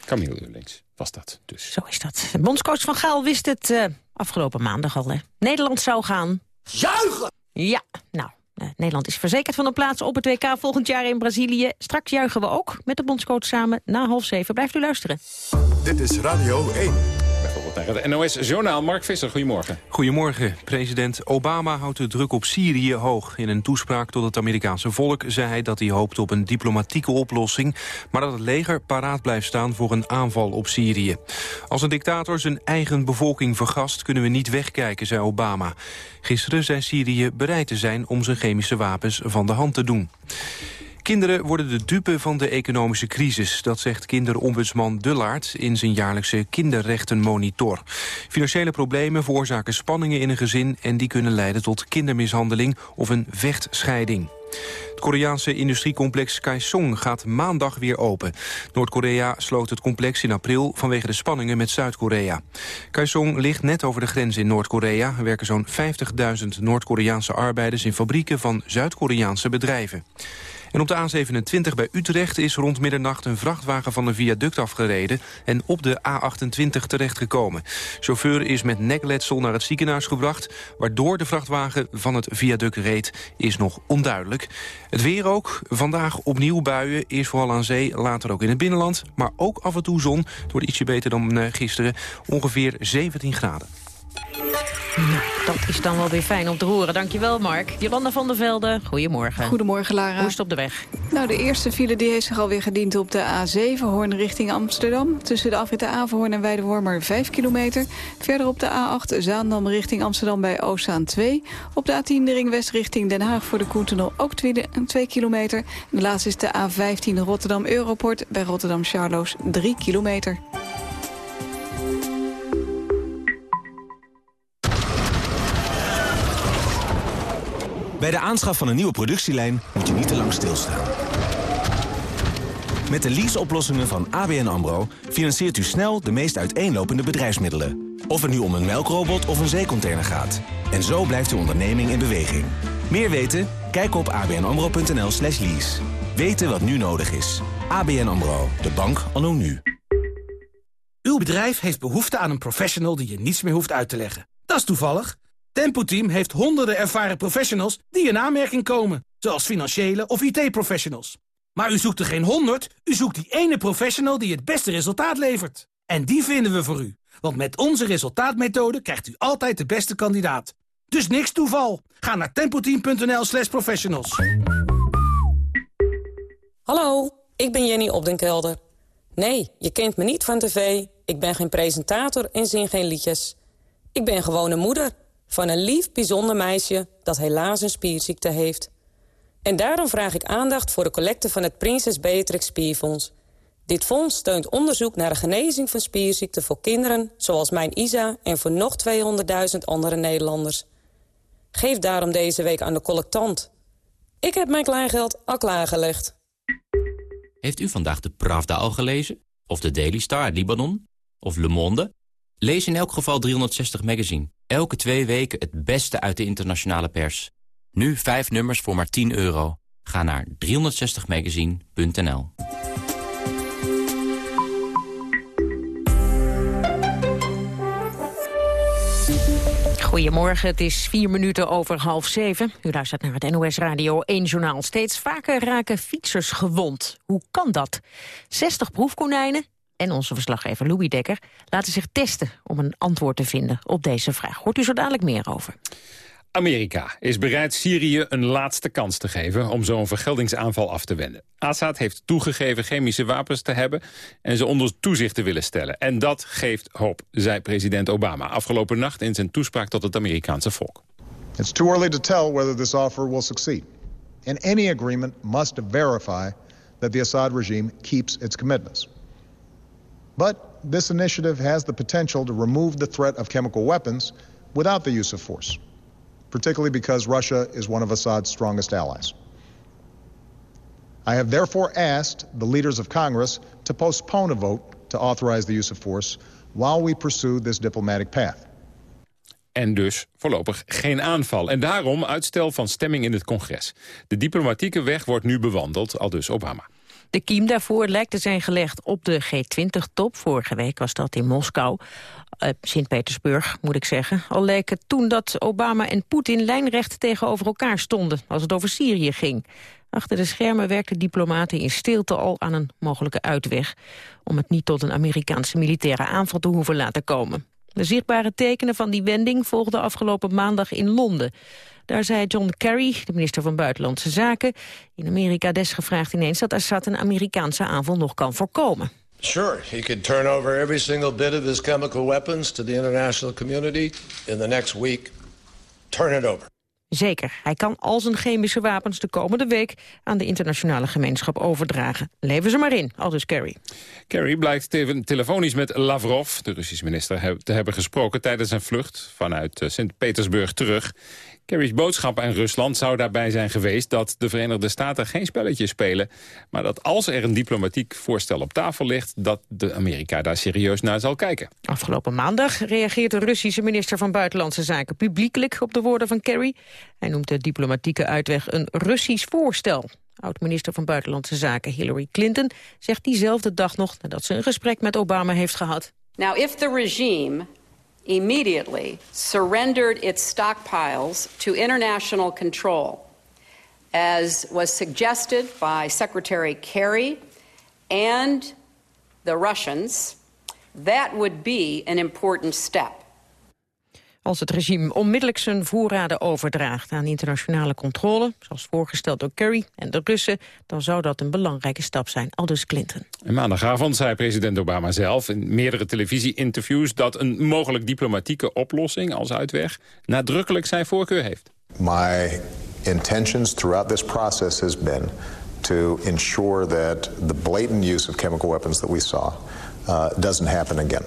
Camille Eurlings was dat dus. Zo is dat. Bondscoach Van Gaal wist het uh, afgelopen maandag al. Hè. Nederland zou gaan... Juichen! Ja, nou, uh, Nederland is verzekerd van een plaats op het WK volgend jaar in Brazilië. Straks juichen we ook met de bondscoach samen na half zeven. Blijft u luisteren. Dit is Radio 1. Het NOS-journaal. Mark Visser, goedemorgen. Goedemorgen. President Obama houdt de druk op Syrië hoog. In een toespraak tot het Amerikaanse volk zei hij dat hij hoopt op een diplomatieke oplossing... maar dat het leger paraat blijft staan voor een aanval op Syrië. Als een dictator zijn eigen bevolking vergast... kunnen we niet wegkijken, zei Obama. Gisteren zei Syrië bereid te zijn om zijn chemische wapens van de hand te doen. Kinderen worden de dupe van de economische crisis. Dat zegt kinderombudsman Dullaert in zijn jaarlijkse kinderrechtenmonitor. Financiële problemen veroorzaken spanningen in een gezin... en die kunnen leiden tot kindermishandeling of een vechtscheiding. Het Koreaanse industriecomplex Kaesong gaat maandag weer open. Noord-Korea sloot het complex in april vanwege de spanningen met Zuid-Korea. Kaesong ligt net over de grens in Noord-Korea. Er werken zo'n 50.000 Noord-Koreaanse arbeiders in fabrieken van Zuid-Koreaanse bedrijven. En op de A27 bij Utrecht is rond middernacht een vrachtwagen van een viaduct afgereden en op de A28 terechtgekomen. Chauffeur is met nekletsel naar het ziekenhuis gebracht, waardoor de vrachtwagen van het viaduct reed, is nog onduidelijk. Het weer ook, vandaag opnieuw buien, eerst vooral aan zee, later ook in het binnenland, maar ook af en toe zon. Het wordt ietsje beter dan eh, gisteren, ongeveer 17 graden. Dat is dan wel weer fijn om te horen. Dankjewel, Mark. Jolanda van der Velde, goedemorgen. Goedemorgen, Lara. Hoe is het op de weg? Nou, de eerste file die heeft zich alweer gediend op de A7, Hoorn richting Amsterdam. Tussen de afritten Averhoorn en Weidewormer 5 kilometer. Verder op de A8 Zaandam richting Amsterdam bij Oostzaan 2. Op de A10 de ring west richting Den Haag voor de Koentunnel ook 2 kilometer. En de laatste is de A15 Rotterdam Europort bij Rotterdam Charloes 3 kilometer. Bij de aanschaf van een nieuwe productielijn moet je niet te lang stilstaan. Met de leaseoplossingen van ABN AMRO financiert u snel de meest uiteenlopende bedrijfsmiddelen. Of het nu om een melkrobot of een zeecontainer gaat. En zo blijft uw onderneming in beweging. Meer weten? Kijk op abnamro.nl slash lease. Weten wat nu nodig is. ABN AMRO, de bank anno nu. Uw bedrijf heeft behoefte aan een professional die je niets meer hoeft uit te leggen. Dat is toevallig. Tempo Team heeft honderden ervaren professionals die in aanmerking komen. Zoals financiële of IT-professionals. Maar u zoekt er geen honderd, u zoekt die ene professional die het beste resultaat levert. En die vinden we voor u. Want met onze resultaatmethode krijgt u altijd de beste kandidaat. Dus niks toeval. Ga naar tempoteam.nl slash professionals. Hallo, ik ben Jenny Opdenkelder. Nee, je kent me niet van tv. Ik ben geen presentator en zing geen liedjes. Ik ben gewoon een moeder van een lief, bijzonder meisje dat helaas een spierziekte heeft. En daarom vraag ik aandacht voor de collecte van het Prinses Beatrix Spierfonds. Dit fonds steunt onderzoek naar de genezing van spierziekten voor kinderen... zoals mijn Isa en voor nog 200.000 andere Nederlanders. Geef daarom deze week aan de collectant. Ik heb mijn kleingeld al klaargelegd. Heeft u vandaag de Pravda al gelezen? Of de Daily Star Libanon? Of Le Monde? Lees in elk geval 360 Magazine. Elke twee weken het beste uit de internationale pers. Nu vijf nummers voor maar 10 euro. Ga naar 360magazine.nl Goedemorgen, het is vier minuten over half zeven. U luistert naar het NOS Radio 1 Journaal. Steeds vaker raken fietsers gewond. Hoe kan dat? 60 proefkonijnen en onze verslaggever Louis Dekker laten zich testen om een antwoord te vinden op deze vraag. Hoort u zo dadelijk meer over. Amerika is bereid Syrië een laatste kans te geven om zo'n vergeldingsaanval af te wenden. Assad heeft toegegeven chemische wapens te hebben en ze onder toezicht te willen stellen. En dat geeft hoop, zei president Obama afgelopen nacht in zijn toespraak tot het Amerikaanse volk. It's too early to tell whether this offer will succeed. And any agreement must verify that the Assad regime keeps its commitments. But this initiative has the potential to remove the threat of chemical weapons without the use of force, particularly because Russia is one of Assad's strongest allies. I have therefore asked the leaders of Congress to postpone a vote to authorize the use of force while we pursue this diplomatic path. En dus voorlopig geen aanval. En daarom uitstel van stemming in het congres. De diplomatieke weg wordt nu bewandeld, al dus Obama. De kiem daarvoor lijkt te zijn gelegd op de G20-top. Vorige week was dat in Moskou. Uh, Sint-Petersburg, moet ik zeggen. Al leek toen dat Obama en Poetin lijnrecht tegenover elkaar stonden... als het over Syrië ging. Achter de schermen werkten diplomaten in stilte al aan een mogelijke uitweg... om het niet tot een Amerikaanse militaire aanval te hoeven laten komen. De zichtbare tekenen van die wending volgden afgelopen maandag in Londen. Daar zei John Kerry, de minister van Buitenlandse Zaken... in Amerika desgevraagd ineens dat Assad een Amerikaanse aanval nog kan voorkomen. Sure, he could turn over every single bit of his chemical weapons to the international community in the next week. Turn it over. Zeker, hij kan al zijn chemische wapens de komende week aan de internationale gemeenschap overdragen. Leven ze maar in, aldus Kerry. Kerry blijkt telefonisch met Lavrov, de Russische minister, te hebben gesproken tijdens zijn vlucht vanuit eh, Sint-Petersburg terug. Kerry's boodschap aan Rusland zou daarbij zijn geweest dat de Verenigde Staten geen spelletjes spelen, maar dat als er een diplomatiek voorstel op tafel ligt, dat de Amerika daar serieus naar zal kijken. Afgelopen maandag reageert de Russische minister van Buitenlandse Zaken publiekelijk op de woorden van Kerry. Hij noemt de diplomatieke uitweg een Russisch voorstel. Oud-minister van Buitenlandse Zaken Hillary Clinton zegt diezelfde dag nog nadat ze een gesprek met Obama heeft gehad. Now, if the regime immediately surrendered its stockpiles to international control, as was suggested by Secretary Kerry and the Russians, that would be an important step. Als het regime onmiddellijk zijn voorraden overdraagt aan internationale controle, zoals voorgesteld door Kerry en de Russen, dan zou dat een belangrijke stap zijn, aldus Clinton. En maandagavond zei president Obama zelf in meerdere televisie-interviews dat een mogelijk diplomatieke oplossing als uitweg nadrukkelijk zijn voorkeur heeft. My intentions throughout this process has been to ensure that the blatant use of chemical weapons that we saw uh, doesn't happen again.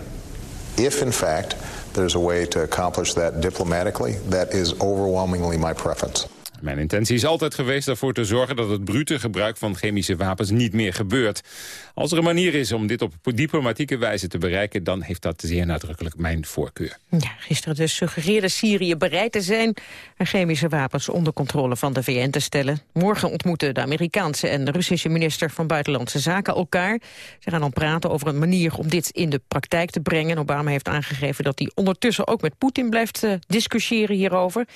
If in fact there's a way to accomplish that diplomatically, that is overwhelmingly my preference. Mijn intentie is altijd geweest ervoor te zorgen dat het brute gebruik van chemische wapens niet meer gebeurt. Als er een manier is om dit op diplomatieke wijze te bereiken, dan heeft dat zeer nadrukkelijk mijn voorkeur. Ja, gisteren dus suggereerde Syrië bereid te zijn er chemische wapens onder controle van de VN te stellen. Morgen ontmoeten de Amerikaanse en de Russische minister van Buitenlandse Zaken elkaar. Ze gaan dan praten over een manier om dit in de praktijk te brengen. Obama heeft aangegeven dat hij ondertussen ook met Poetin blijft uh, discussiëren hierover.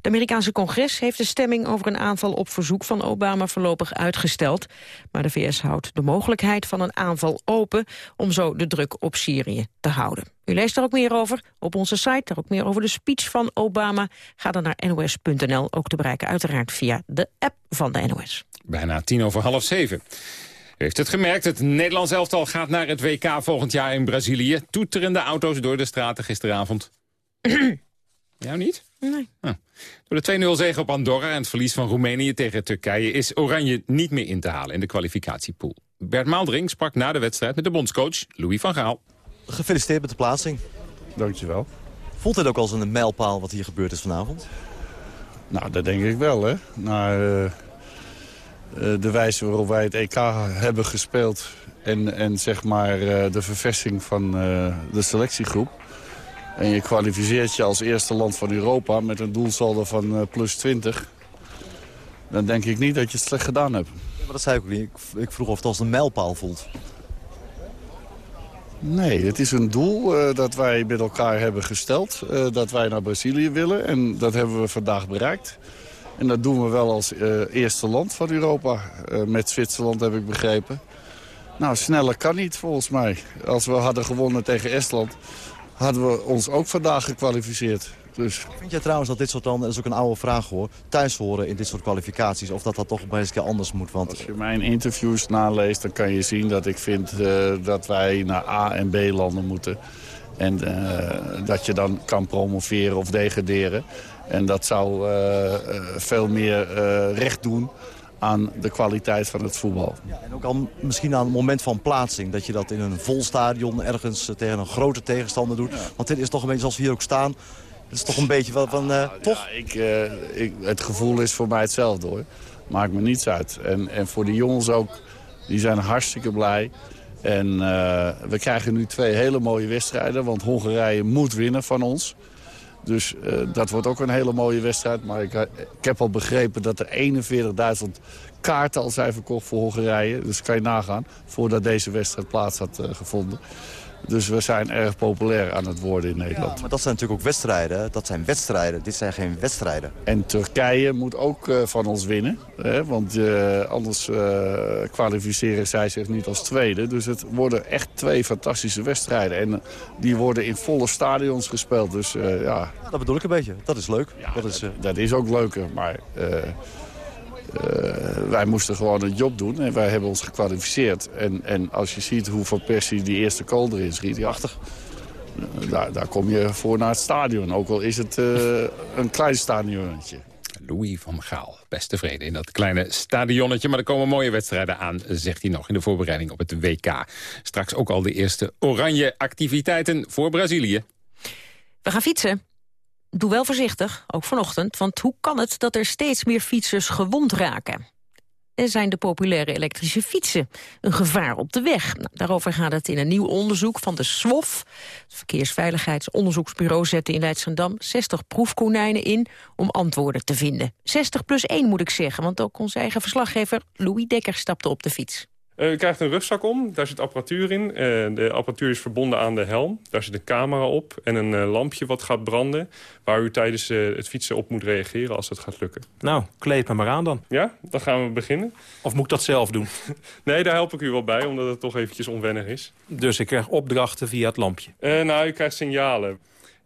Het Amerikaanse congres heeft de stemming over een aanval op verzoek van Obama voorlopig uitgesteld. Maar de VS houdt de mogelijkheid van een aanval open om zo de druk op Syrië te houden. U leest er ook meer over op onze site, daar ook meer over de speech van Obama. Ga dan naar nos.nl, ook te bereiken uiteraard via de app van de NOS. Bijna tien over half zeven. U heeft het gemerkt, het Nederlands elftal gaat naar het WK volgend jaar in Brazilië. Toeterende auto's door de straten gisteravond. Jou niet? Nee. Ah. Door de 2-0 zege op Andorra en het verlies van Roemenië tegen Turkije... is Oranje niet meer in te halen in de kwalificatiepool. Bert Maaldring sprak na de wedstrijd met de bondscoach Louis van Gaal. Gefeliciteerd met de plaatsing. Dankjewel. Voelt dit ook als een mijlpaal wat hier gebeurd is vanavond? Nou, dat denk ik wel, hè. Naar uh, uh, de wijze waarop wij het EK hebben gespeeld... en, en zeg maar uh, de verversing van de selectiegroep... En je kwalificeert je als eerste land van Europa met een doelsaldo van uh, plus 20. Dan denk ik niet dat je het slecht gedaan hebt. Ja, maar dat zei ik ook niet. Ik, ik vroeg of het als een mijlpaal voelt. Nee, het is een doel uh, dat wij met elkaar hebben gesteld. Uh, dat wij naar Brazilië willen. En dat hebben we vandaag bereikt. En dat doen we wel als eerste land van Europa. met Zwitserland heb ik begrepen. Nou, sneller kan niet volgens mij. Als we hadden gewonnen tegen Estland hadden we ons ook vandaag gekwalificeerd. Dus. Vind jij trouwens dat dit soort dan, dat is ook een oude vraag hoor, thuis horen in dit soort kwalificaties? Of dat dat toch eens een keer anders moet? Want... Als je mijn interviews naleest, dan kan je zien dat ik vind uh, dat wij naar A- en B-landen moeten. En uh, dat je dan kan promoveren of degraderen. En dat zou uh, veel meer recht doen aan de kwaliteit van het voetbal. Ja, en ook al misschien aan het moment van plaatsing... dat je dat in een vol stadion ergens tegen een grote tegenstander doet. Ja. Want dit is toch een beetje zoals we hier ook staan... Het is toch een beetje wel van, uh, toch? Ja, ik, uh, ik, het gevoel is voor mij hetzelfde hoor. Maakt me niets uit. En, en voor de jongens ook, die zijn hartstikke blij. En uh, we krijgen nu twee hele mooie wedstrijden. Want Hongarije moet winnen van ons. Dus uh, dat wordt ook een hele mooie wedstrijd. Maar ik, heb al begrepen dat er 41.000 kaarten al zijn verkocht voor Hongarije. Dus kan je nagaan voordat deze wedstrijd plaats had uh, gevonden. Dus we zijn erg populair aan het worden in Nederland. Ja, maar dat zijn natuurlijk ook wedstrijden. Dat zijn wedstrijden. Dit zijn geen wedstrijden. En Turkije moet ook uh, van ons winnen. Hè? Want uh, anders uh, kwalificeren zij zich niet als tweede. Dus het worden echt twee fantastische wedstrijden. En die worden in volle stadions gespeeld. Dus ja. ja. Dat bedoel ik een beetje. Dat is leuk. Ja, dat, is, dat is ook leuker. Maar wij moesten gewoon een job doen en wij hebben ons gekwalificeerd. En, en als je ziet hoe Van Persie die eerste kool erin schiet, ja, daar, daar kom je voor naar het stadion. Ook al is het uh, een klein stadionnetje. Louis van Gaal, best tevreden in dat kleine stadionnetje. Maar er komen mooie wedstrijden aan, zegt hij nog, in de voorbereiding op het WK. Straks ook al de eerste oranje activiteiten voor Brazilië. We gaan fietsen. Doe wel voorzichtig, ook vanochtend, want hoe kan het dat er steeds meer fietsers gewond raken? En zijn de populaire elektrische fietsen een gevaar op de weg? Nou, daarover gaat het in een nieuw onderzoek van de SWOF. Het Verkeersveiligheidsonderzoeksbureau zette in Leidschendam 60 proefkonijnen in om antwoorden te vinden. 60 plus 1 moet ik zeggen, want ook onze eigen verslaggever Louis Dekker stapte op de fiets. Uh, u krijgt een rugzak om, daar zit apparatuur in. Uh, de apparatuur is verbonden aan de helm. Daar zit een camera op en een uh, lampje wat gaat branden... waar u tijdens het fietsen op moet reageren als het gaat lukken. Nou, kleed me maar aan dan. Ja, dan gaan we beginnen. Of moet ik dat zelf doen? nee, daar help ik u wel bij, omdat het toch eventjes onwennig is. Dus ik krijg opdrachten via het lampje? nou, u krijgt signalen.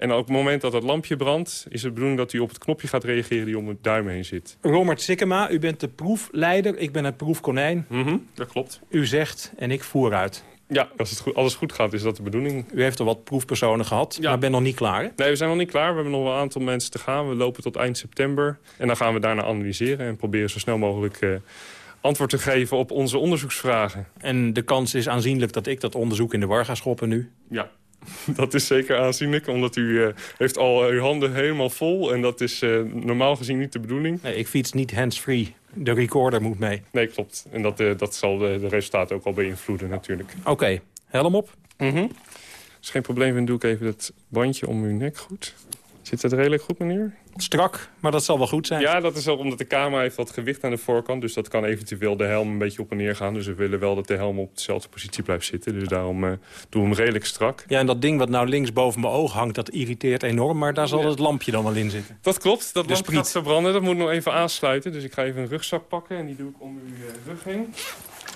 En op het moment dat het lampje brandt... is het bedoeling dat u op het knopje gaat reageren die om het duim heen zit. Robert Sikkema, u bent de proefleider. Ik ben het proefkonijn. Mm -hmm, dat klopt. U zegt en ik voer uit. Ja, als het goed, alles goed gaat, is dat de bedoeling. U heeft er wat proefpersonen gehad, ja. maar bent nog niet klaar, hè? Nee, we zijn nog niet klaar. We hebben nog wel een aantal mensen te gaan. We lopen tot eind september. En dan gaan we daarna analyseren en proberen zo snel mogelijk... Uh, antwoord te geven op onze onderzoeksvragen. En de kans is aanzienlijk dat ik dat onderzoek in de war ga schoppen nu? Ja, dat is zeker aanzienlijk, omdat u uh, heeft al uw handen helemaal vol. En dat is uh, normaal gezien niet de bedoeling. Nee, ik fiets niet hands-free. De recorder moet mee. Nee, klopt. En dat, uh, dat zal de, de, resultaten ook al beïnvloeden natuurlijk. Oké, okay. helm op. Mm -hmm. Als geen probleem dan doe ik even het bandje om uw nek goed. Zit het redelijk goed, meneer? Strak, maar dat zal wel goed zijn. Ja, dat is ook omdat de camera heeft wat gewicht aan de voorkant. Dus dat kan eventueel de helm een beetje op en neer gaan. Dus we willen wel dat de helm op dezelfde positie blijft zitten. Dus daarom uh, doen we hem redelijk strak. Ja, en dat ding wat nou links boven mijn oog hangt, dat irriteert enorm. Maar daar zal ja. het lampje dan wel in zitten. Dat klopt, dat lampje gaat verbranden. Dat moet nog even aansluiten. Dus ik ga even een rugzak pakken en die doe ik om uw uh, rug heen.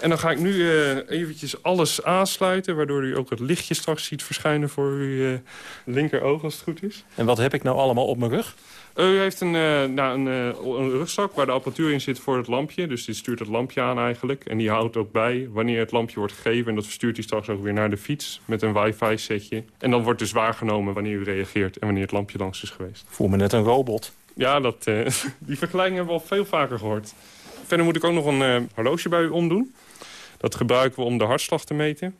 En dan ga ik nu uh, eventjes alles aansluiten... waardoor u ook het lichtje straks ziet verschijnen voor uw uh, linkeroog als het goed is. En wat heb ik nou allemaal op mijn rug? U heeft een, nou, een, een, rugzak waar de apparatuur in zit voor het lampje. Dus die stuurt het lampje aan eigenlijk. En die houdt ook bij wanneer het lampje wordt gegeven. En dat verstuurt hij straks ook weer naar de fiets met een wifi-setje. En dan wordt dus waargenomen wanneer u reageert en wanneer het lampje langs is geweest. Voel me net een robot. Ja, dat, die vergelijking hebben we al veel vaker gehoord. Verder moet ik ook nog een horloge bij u omdoen. Dat gebruiken we om de hartslag te meten.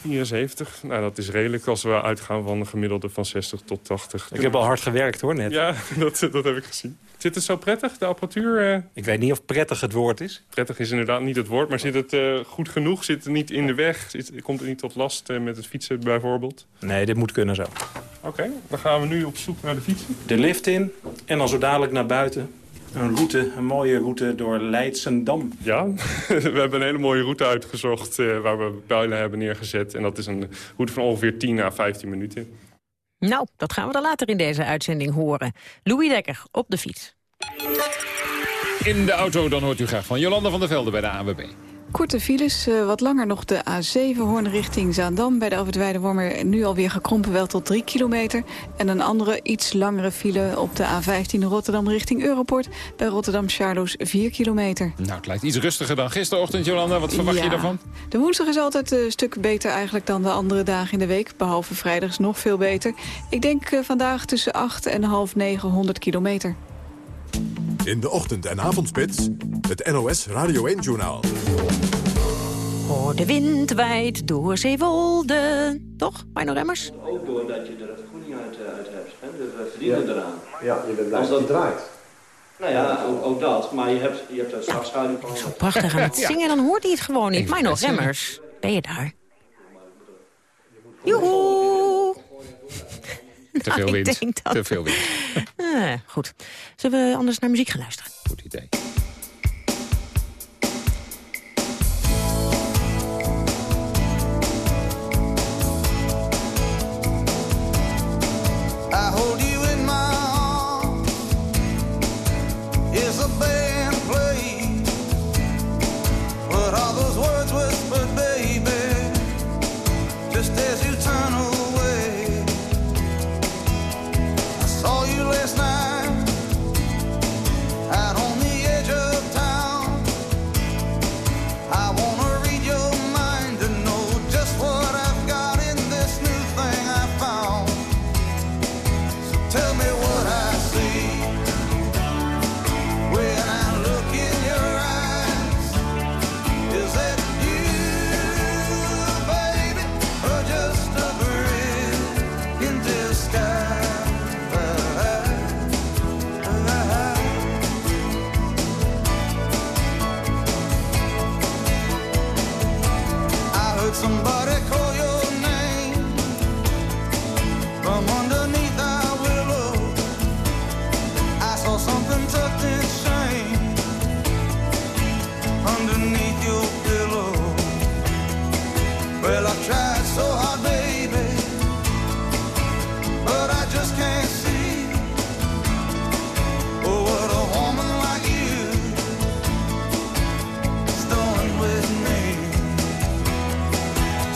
74, nou dat is redelijk als we uitgaan van een gemiddelde van 60 tot 80. Ik heb al hard gewerkt hoor net. Ja, dat, dat heb ik gezien. Zit het zo prettig, de apparatuur? Ik weet niet of prettig het woord is. Prettig is inderdaad niet het woord, maar zit het uh, goed genoeg? Zit het niet in de weg? Zit, komt het niet tot last uh, met het fietsen bijvoorbeeld? Nee, dit moet kunnen zo. Oké, okay, dan gaan we nu op zoek naar de fietsen. De lift in en dan zo dadelijk naar buiten. Een route, een mooie route door Leidsendam. Ja, we hebben een hele mooie route uitgezocht uh, waar we pijlen hebben neergezet. En dat is een route van ongeveer 10 à 15 minuten. Nou, dat gaan we dan later in deze uitzending horen. Louis Dekker op de fiets. In de auto dan hoort u graag van Jolanda van der Velde bij de ANWB. Korte files, uh, wat langer nog de A7 Hoorn richting Zaandam. Bij de Overtweide Wormer nu alweer gekrompen wel tot 3 kilometer. En een andere, iets langere file op de A15 Rotterdam richting Europort. Bij Rotterdam Charloes 4 kilometer. Nou, het lijkt iets rustiger dan gisterochtend, Jolanda. Wat verwacht ja. je daarvan? De woensdag is altijd een stuk beter eigenlijk dan de andere dagen in de week. Behalve vrijdag is nog veel beter. Ik denk uh, vandaag tussen 8 en half 9 100 kilometer. In de ochtend- en avondspits, het NOS Radio 1-journaal. Oh, de wind waait door Zeewolde. Toch, Mino Remmers? Ook doordat je er een vergoeding uit, uit hebt. Hè? Dus we verdienen ja. eraan. Ja, je bent blij dat het draait. Nou ja, ook, ook, dat. Maar je hebt, je hebt straks van... Zo prachtig aan het zingen, dan hoort hij het gewoon niet. Mino Remmers, ben je daar? Joehoe! Te veel wind. Te veel wind. Ah, goed. Zullen we anders naar muziek gaan luisteren? Goed idee.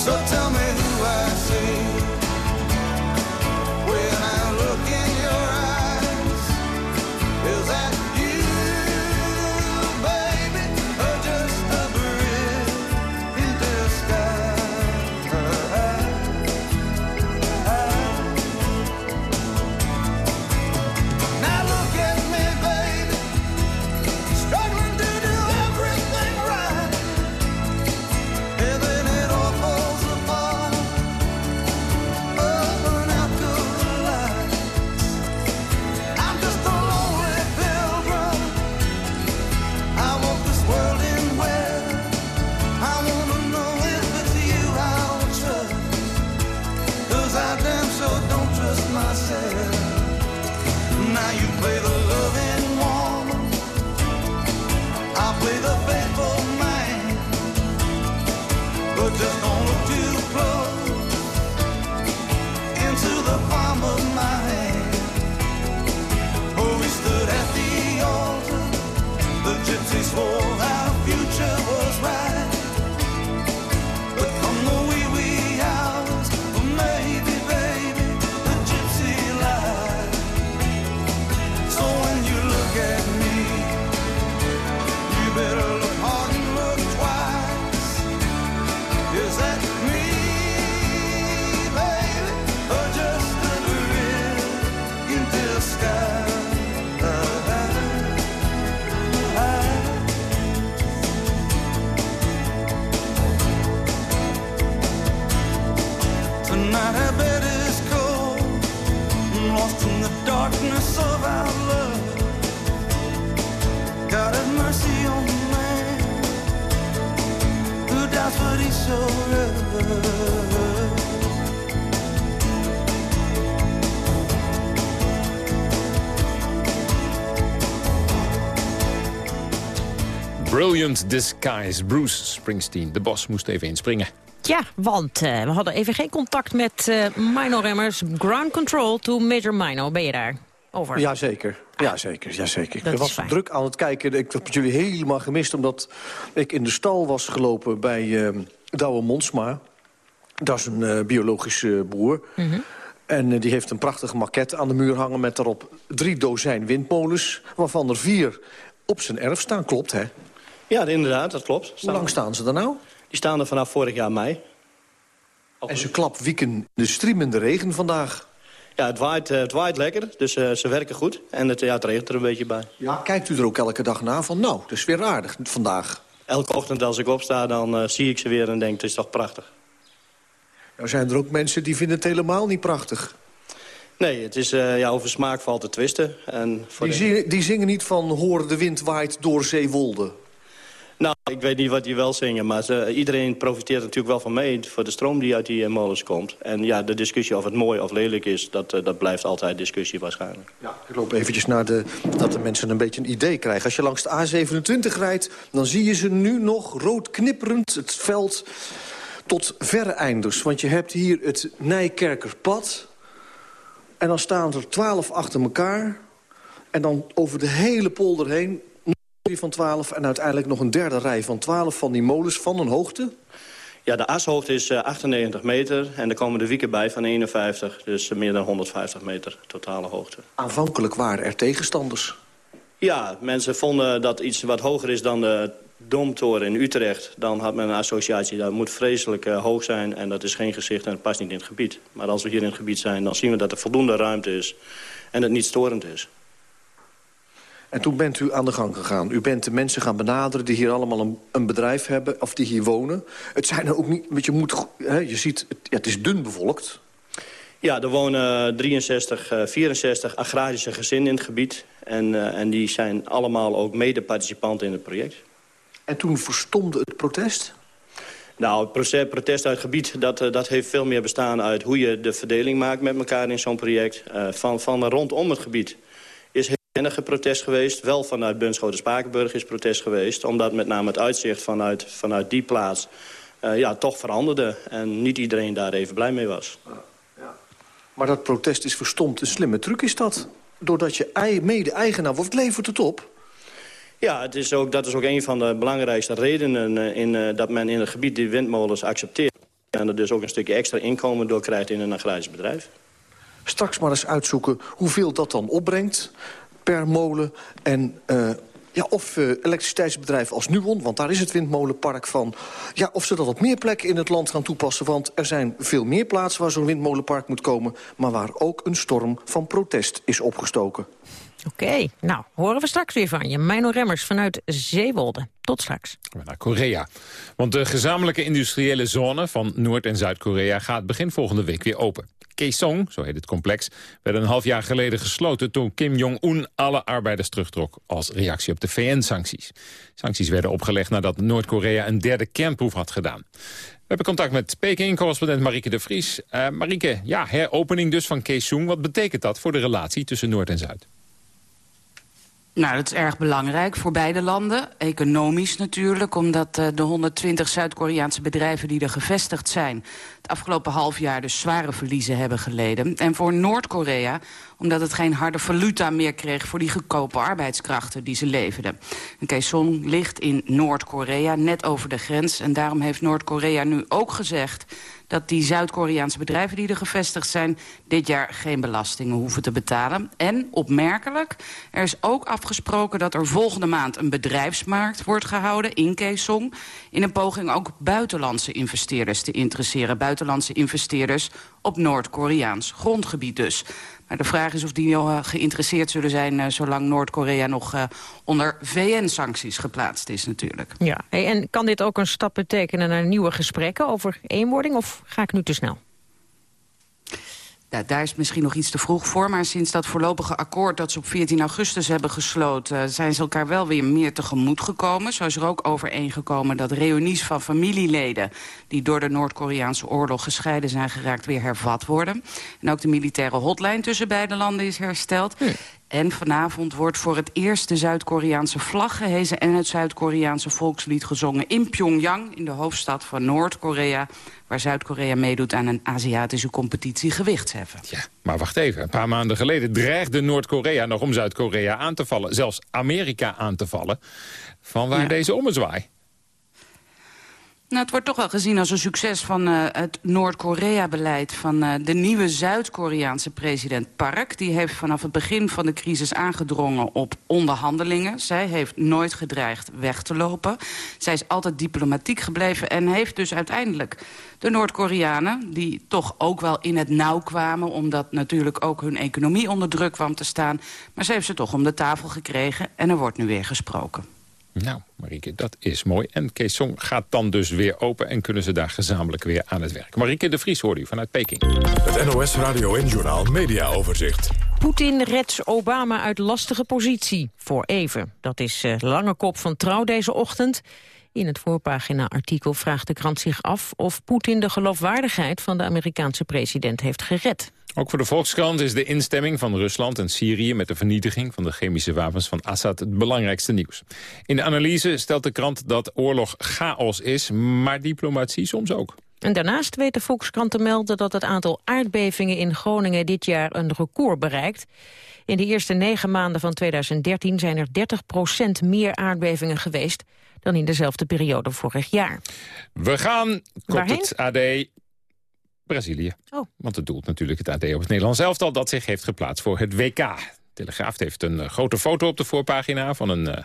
So tell darkness of our love. God have mercy on man who does what he so loves. Brilliant Disguise, Bruce Springsteen. De bos moest even inspringen. Ja, want eh, we hadden even geen contact met eh Mino Remmers. Ground Control to Major Mino. Ben je daar? Over. Jazeker, jazeker, jazeker. Dat Ik is was fijn. druk aan het kijken. Ik heb jullie helemaal gemist omdat ik in de stal was gelopen bij eh Douwe Monsma. Dat is een eh, biologische boer. Mhm. En die heeft een prachtige maquette aan de muur hangen... met daarop drie dozijn windmolens, waarvan er vier op zijn erf staan. Klopt, hè? Ja, inderdaad, dat klopt. Hoe lang staan ze er nou? Die staan er vanaf vorig jaar mei. En ze klapwieken de streamende regen vandaag. Ja, het waait, eh, het waait lekker, dus eh, ze werken goed. En het, ja, het regent er een beetje bij. Ja, kijkt u er ook elke dag naar van... nou, dat is weer aardig vandaag. Elke ochtend als ik opsta, dan eh, zie ik ze weer en denk, het is toch prachtig. Nou zijn er ook mensen die vinden het helemaal niet prachtig. Nee, het is, eh, ja, over smaak valt te twisten. En voor Die, de- zingen, die zingen niet van hoor de wind waait door Zeewolde. Nou, ik weet niet wat die wel zingen, maar iedereen profiteert natuurlijk wel van mee... voor de stroom die uit die eh, molens komt. En ja, de discussie of het mooi of lelijk is, dat, eh, dat blijft altijd discussie waarschijnlijk. Ja, ik loop eventjes naar de... dat de mensen een beetje een idee krijgen. Als je langs de A27 rijdt, dan zie je ze nu nog rood knipperend het veld tot verre einders. Want je hebt hier het Nijkerkerpad. En dan staan er twaalf achter elkaar. En dan over de hele polder heen van twaalf... en uiteindelijk nog een derde rij van twaalf van die molens van een hoogte. Ja, de ashoogte is eh, 98 meter en er komen de wieken bij van 51. Dus eh, meer dan 150 meter totale hoogte. Aanvankelijk waren er tegenstanders. Ja, mensen vonden dat iets wat hoger is dan de Domtoren in Utrecht. Dan had men een associatie, dat moet vreselijk eh, hoog zijn... en dat is geen gezicht en het past niet in het gebied. Maar als we hier in het gebied zijn, dan zien we dat er voldoende ruimte is... en het niet storend is. En toen bent u aan de gang gegaan. U bent de mensen gaan benaderen die hier allemaal een, een bedrijf hebben... of die hier wonen. Het zijn er ook niet... Want je, moet, hè, je ziet, het, ja, het is dun bevolkt. Ja, er wonen 63, eh, 64 agrarische gezinnen in het gebied... En, eh, en die zijn allemaal ook mede-participanten in het project. En toen verstomde het protest? Nou, het protest uit het gebied, dat, eh, dat heeft veel meer bestaan uit hoe je de verdeling maakt met elkaar in zo'n project. Eh, van, van rondom het gebied weinig protest geweest. Wel vanuit Bunschoten-Spakenburg is protest geweest. Omdat met name het uitzicht vanuit, vanuit die plaats eh, ja, toch veranderde. En niet iedereen daar even blij mee was. Maar dat protest is verstomd. Een slimme truc is dat. Doordat je ei- mede-eigenaar wordt, levert het op. Ja, het is ook, dat is ook een van de belangrijkste redenen eh, in, eh, dat men in het gebied die windmolens accepteert. En er dus ook een stukje extra inkomen door krijgt in een agrarisch bedrijf. Straks maar eens uitzoeken hoeveel dat dan opbrengt per molen. En eh, ja, of eh, elektriciteitsbedrijven als Nuon, want daar is het windmolenpark van... Ja, of ze dat op meer plekken in het land gaan toepassen. Want er zijn veel meer plaatsen waar zo'n windmolenpark moet komen... maar waar ook een storm van protest is opgestoken. Oké, nou, horen we straks weer van je. Mino Remmers vanuit Zeewolde. Tot straks. naar Korea. Want de gezamenlijke industriële zone van Noord- en Zuid-Korea gaat begin volgende week weer open. Kaesong, zo heet het complex, werd een half jaar geleden gesloten toen Kim Jong-un alle arbeiders terugtrok als reactie op de VN-sancties. Sancties werden opgelegd nadat Noord-Korea een derde kernproef had gedaan. We hebben contact met Peking-correspondent Marieke de Vries. Uh, Marieke, ja, heropening dus van Kaesong. Wat betekent dat voor de relatie tussen Noord en Zuid? Nou, dat is erg belangrijk voor beide landen. Economisch natuurlijk, omdat uh, de 120 Zuid-Koreaanse bedrijven die er gevestigd zijn... het afgelopen half jaar dus zware verliezen hebben geleden. En voor Noord-Korea, omdat het geen harde valuta meer kreeg... voor die goedkope arbeidskrachten die ze leverden. En Kaesong ligt in Noord-Korea, net over de grens. En daarom heeft Noord-Korea nu ook gezegd dat die Zuid-Koreaanse bedrijven die er gevestigd zijn... dit jaar geen belastingen hoeven te betalen. En, opmerkelijk, er is ook afgesproken dat er volgende maand... een bedrijfsmarkt wordt gehouden in Kaesong... in een poging ook buitenlandse investeerders te interesseren. Buitenlandse investeerders op Noord-Koreaans grondgebied dus. Maar de vraag is of die uh, geïnteresseerd zullen zijn... Uh, zolang Noord-Korea nog uh, onder VN-sancties geplaatst is natuurlijk. Ja, en kan dit ook een stap betekenen naar nieuwe gesprekken over eenwording... of ga ik nu te snel? Ja, daar is misschien nog iets te vroeg voor. Maar sinds dat voorlopige akkoord dat ze op 14 augustus hebben gesloten... zijn ze elkaar wel weer meer tegemoet gekomen. Zo is er ook overeengekomen dat reunies van familieleden... die door de Noord-Koreaanse oorlog gescheiden zijn geraakt... weer hervat worden. En ook de militaire hotline tussen beide landen is hersteld. En vanavond wordt voor het eerst de Zuid-Koreaanse vlag gehezen... en het Zuid-Koreaanse volkslied gezongen in Pyongyang... in de hoofdstad van Noord-Korea... waar Zuid-Korea meedoet aan een Aziatische competitie gewichtsheffen. Ja, maar wacht even. Een paar maanden geleden dreigde Noord-Korea nog om Zuid-Korea aan te vallen. Zelfs Amerika aan te vallen. Van waar deze ommezwaai? Nou, het wordt toch wel gezien als een succes van eh, het Noord-Korea-beleid... van eh, de nieuwe Zuid-Koreaanse president Park. Die heeft vanaf het begin van de crisis aangedrongen op onderhandelingen. Zij heeft nooit gedreigd weg te lopen. Zij is altijd diplomatiek gebleven en heeft dus uiteindelijk de Noord-Koreanen... die toch ook wel in het nauw kwamen... omdat natuurlijk ook hun economie onder druk kwam te staan. Maar ze heeft ze toch om de tafel gekregen en er wordt nu weer gesproken. Nou, Marieke, dat is mooi. En Kees Song gaat dan dus weer open en kunnen ze daar gezamenlijk weer aan het werk. Marieke de Vries hoorde u vanuit Peking. Het NOS Radio en Journaal Media Overzicht. Poetin redt Obama uit lastige positie. Voor even. Dat is eh, lange kop van Trouw deze ochtend. In het voorpagina-artikel vraagt de krant zich af... of Poetin de geloofwaardigheid van de Amerikaanse president heeft gered. Ook voor de Volkskrant is de instemming van Rusland en Syrië... met de vernietiging van de chemische wapens van Assad het belangrijkste nieuws. In de analyse stelt de krant dat oorlog chaos is, maar diplomatie soms ook. En daarnaast weet de Volkskrant te melden dat het aantal aardbevingen in Groningen dit jaar een record bereikt. In de eerste negen maanden van 2013 zijn er 30% meer aardbevingen geweest dan in dezelfde periode vorig jaar. We gaan, komt het AD, Brazilië. Oh. Want het doelt natuurlijk het AD op het Nederlands elftal... dat zich heeft geplaatst voor het WK. Telegraaf heeft een eh, grote foto op de voorpagina van een eh,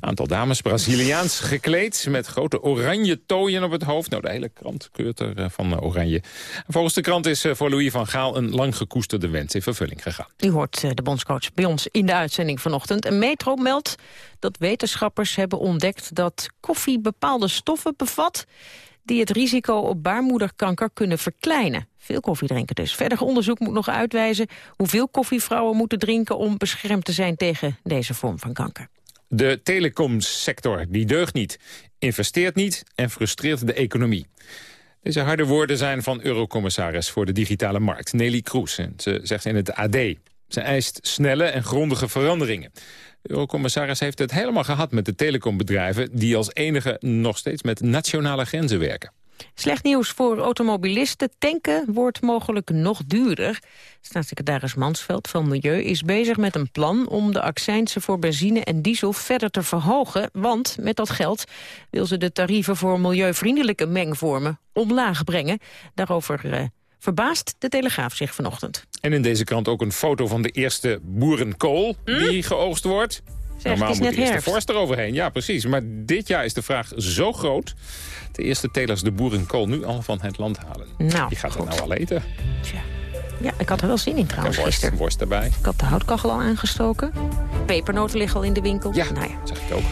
aantal dames Braziliaans gekleed... met grote oranje tooien op het hoofd. Nou, de hele krant keurt er eh, van eh, oranje. En volgens de krant is eh, voor Louis van Gaal een lang gekoesterde wens in vervulling gegaan. U hoort de bondscoach bij ons in de uitzending vanochtend. Een metro meldt dat wetenschappers hebben ontdekt dat koffie bepaalde stoffen bevat die het risico op baarmoederkanker kunnen verkleinen. Veel koffie drinken dus. Verder onderzoek moet nog uitwijzen hoeveel koffie vrouwen moeten drinken om beschermd te zijn tegen deze vorm van kanker. De telecomsector die deugt niet, investeert niet en frustreert de economie. Deze harde woorden zijn van eurocommissaris voor de digitale markt, Nelly Kroes. Ze zegt in het AD, ze eist snelle en grondige veranderingen. De eurocommissaris heeft het helemaal gehad met de telecombedrijven... die als enige nog steeds met nationale grenzen werken. Slecht nieuws voor automobilisten. Tanken wordt mogelijk nog duurder. Staatssecretaris Mansveld van Milieu is bezig met een plan... om de accijnsen voor benzine en diesel verder te verhogen. Want met dat geld wil ze de tarieven voor milieuvriendelijke mengvormen omlaag brengen. Daarover eh, verbaast de Telegraaf zich vanochtend. En in deze krant ook een foto van de eerste boerenkool die geoogst wordt. Normaal moet eerst de herfst. vorst eroverheen. Ja, precies. Maar dit jaar is de vraag zo groot... de eerste telers de boerenkool nu al van het land halen. Nou, Die gaat goed. het nou al eten. Ja, ik had er wel zin in trouwens worst, gisteren. worst erbij. Ik had de houtkachel al aangestoken. Pepernoten liggen al in de winkel. Ja, nou ja. zeg ik ook.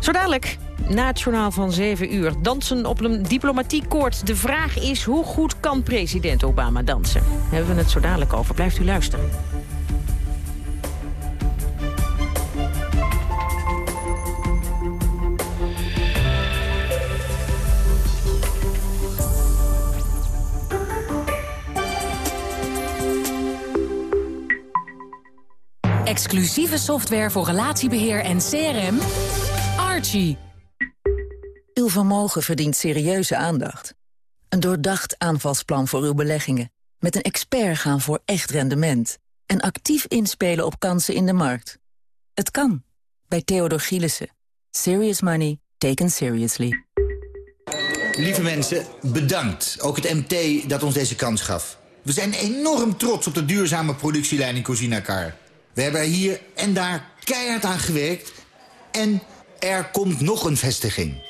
Zo dadelijk, na het journaal van 7 uur, dansen op een diplomatiek koord. De vraag is, hoe goed kan president Obama dansen? Daar hebben we het zo dadelijk over. Blijft u luisteren. Exclusieve software voor relatiebeheer en CRM. Archie. Uw vermogen verdient serieuze aandacht. Een doordacht aanvalsplan voor uw beleggingen. Met een expert gaan voor echt rendement. En actief inspelen op kansen in de markt. Het kan. Bij Theodor Gielissen. Serious money taken seriously. Lieve mensen, bedankt. Ook het MT dat ons deze kans gaf. We zijn enorm trots op de duurzame productielijn in Cozinacar. We hebben er hier en daar keihard aan gewerkt. En er komt nog een vestiging.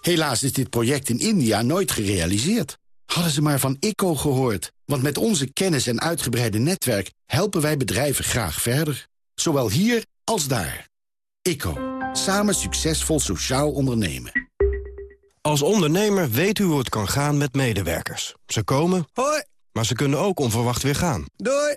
Helaas is dit project in India nooit gerealiseerd. Hadden ze maar van ICO gehoord. Want met onze kennis en uitgebreide netwerk... helpen wij bedrijven graag verder. Zowel hier als daar. ICO. Samen succesvol sociaal ondernemen. Als ondernemer weet u hoe het kan gaan met medewerkers. Ze komen, Hoi, maar ze kunnen ook onverwacht weer gaan. Doei!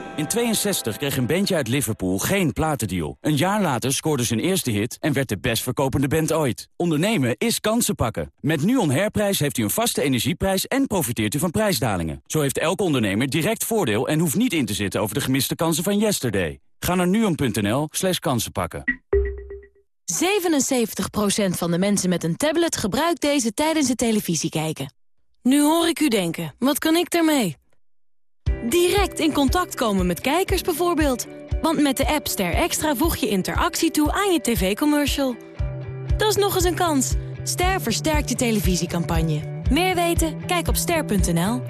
In 62 kreeg een bandje uit Liverpool geen platendeal. Een jaar later scoorde zijn eerste hit en werd de best verkopende band ooit. Ondernemen is kansen pakken. Met NUON Herprijs heeft u een vaste energieprijs en profiteert u van prijsdalingen. Zo heeft elke ondernemer direct voordeel en hoeft niet in te zitten over de gemiste kansen van yesterday. Ga naar nuon.nl slash kansen pakken. 77% van de mensen met een tablet gebruikt deze tijdens het televisie kijken. Nu hoor ik u denken, wat kan ik daarmee? Direct in contact komen met kijkers bijvoorbeeld. Want met de app Ster Extra voeg je interactie toe aan je tv-commercial. Dat is nog eens een kans. Ster versterkt je televisiecampagne. Meer weten? Kijk op ster.nl.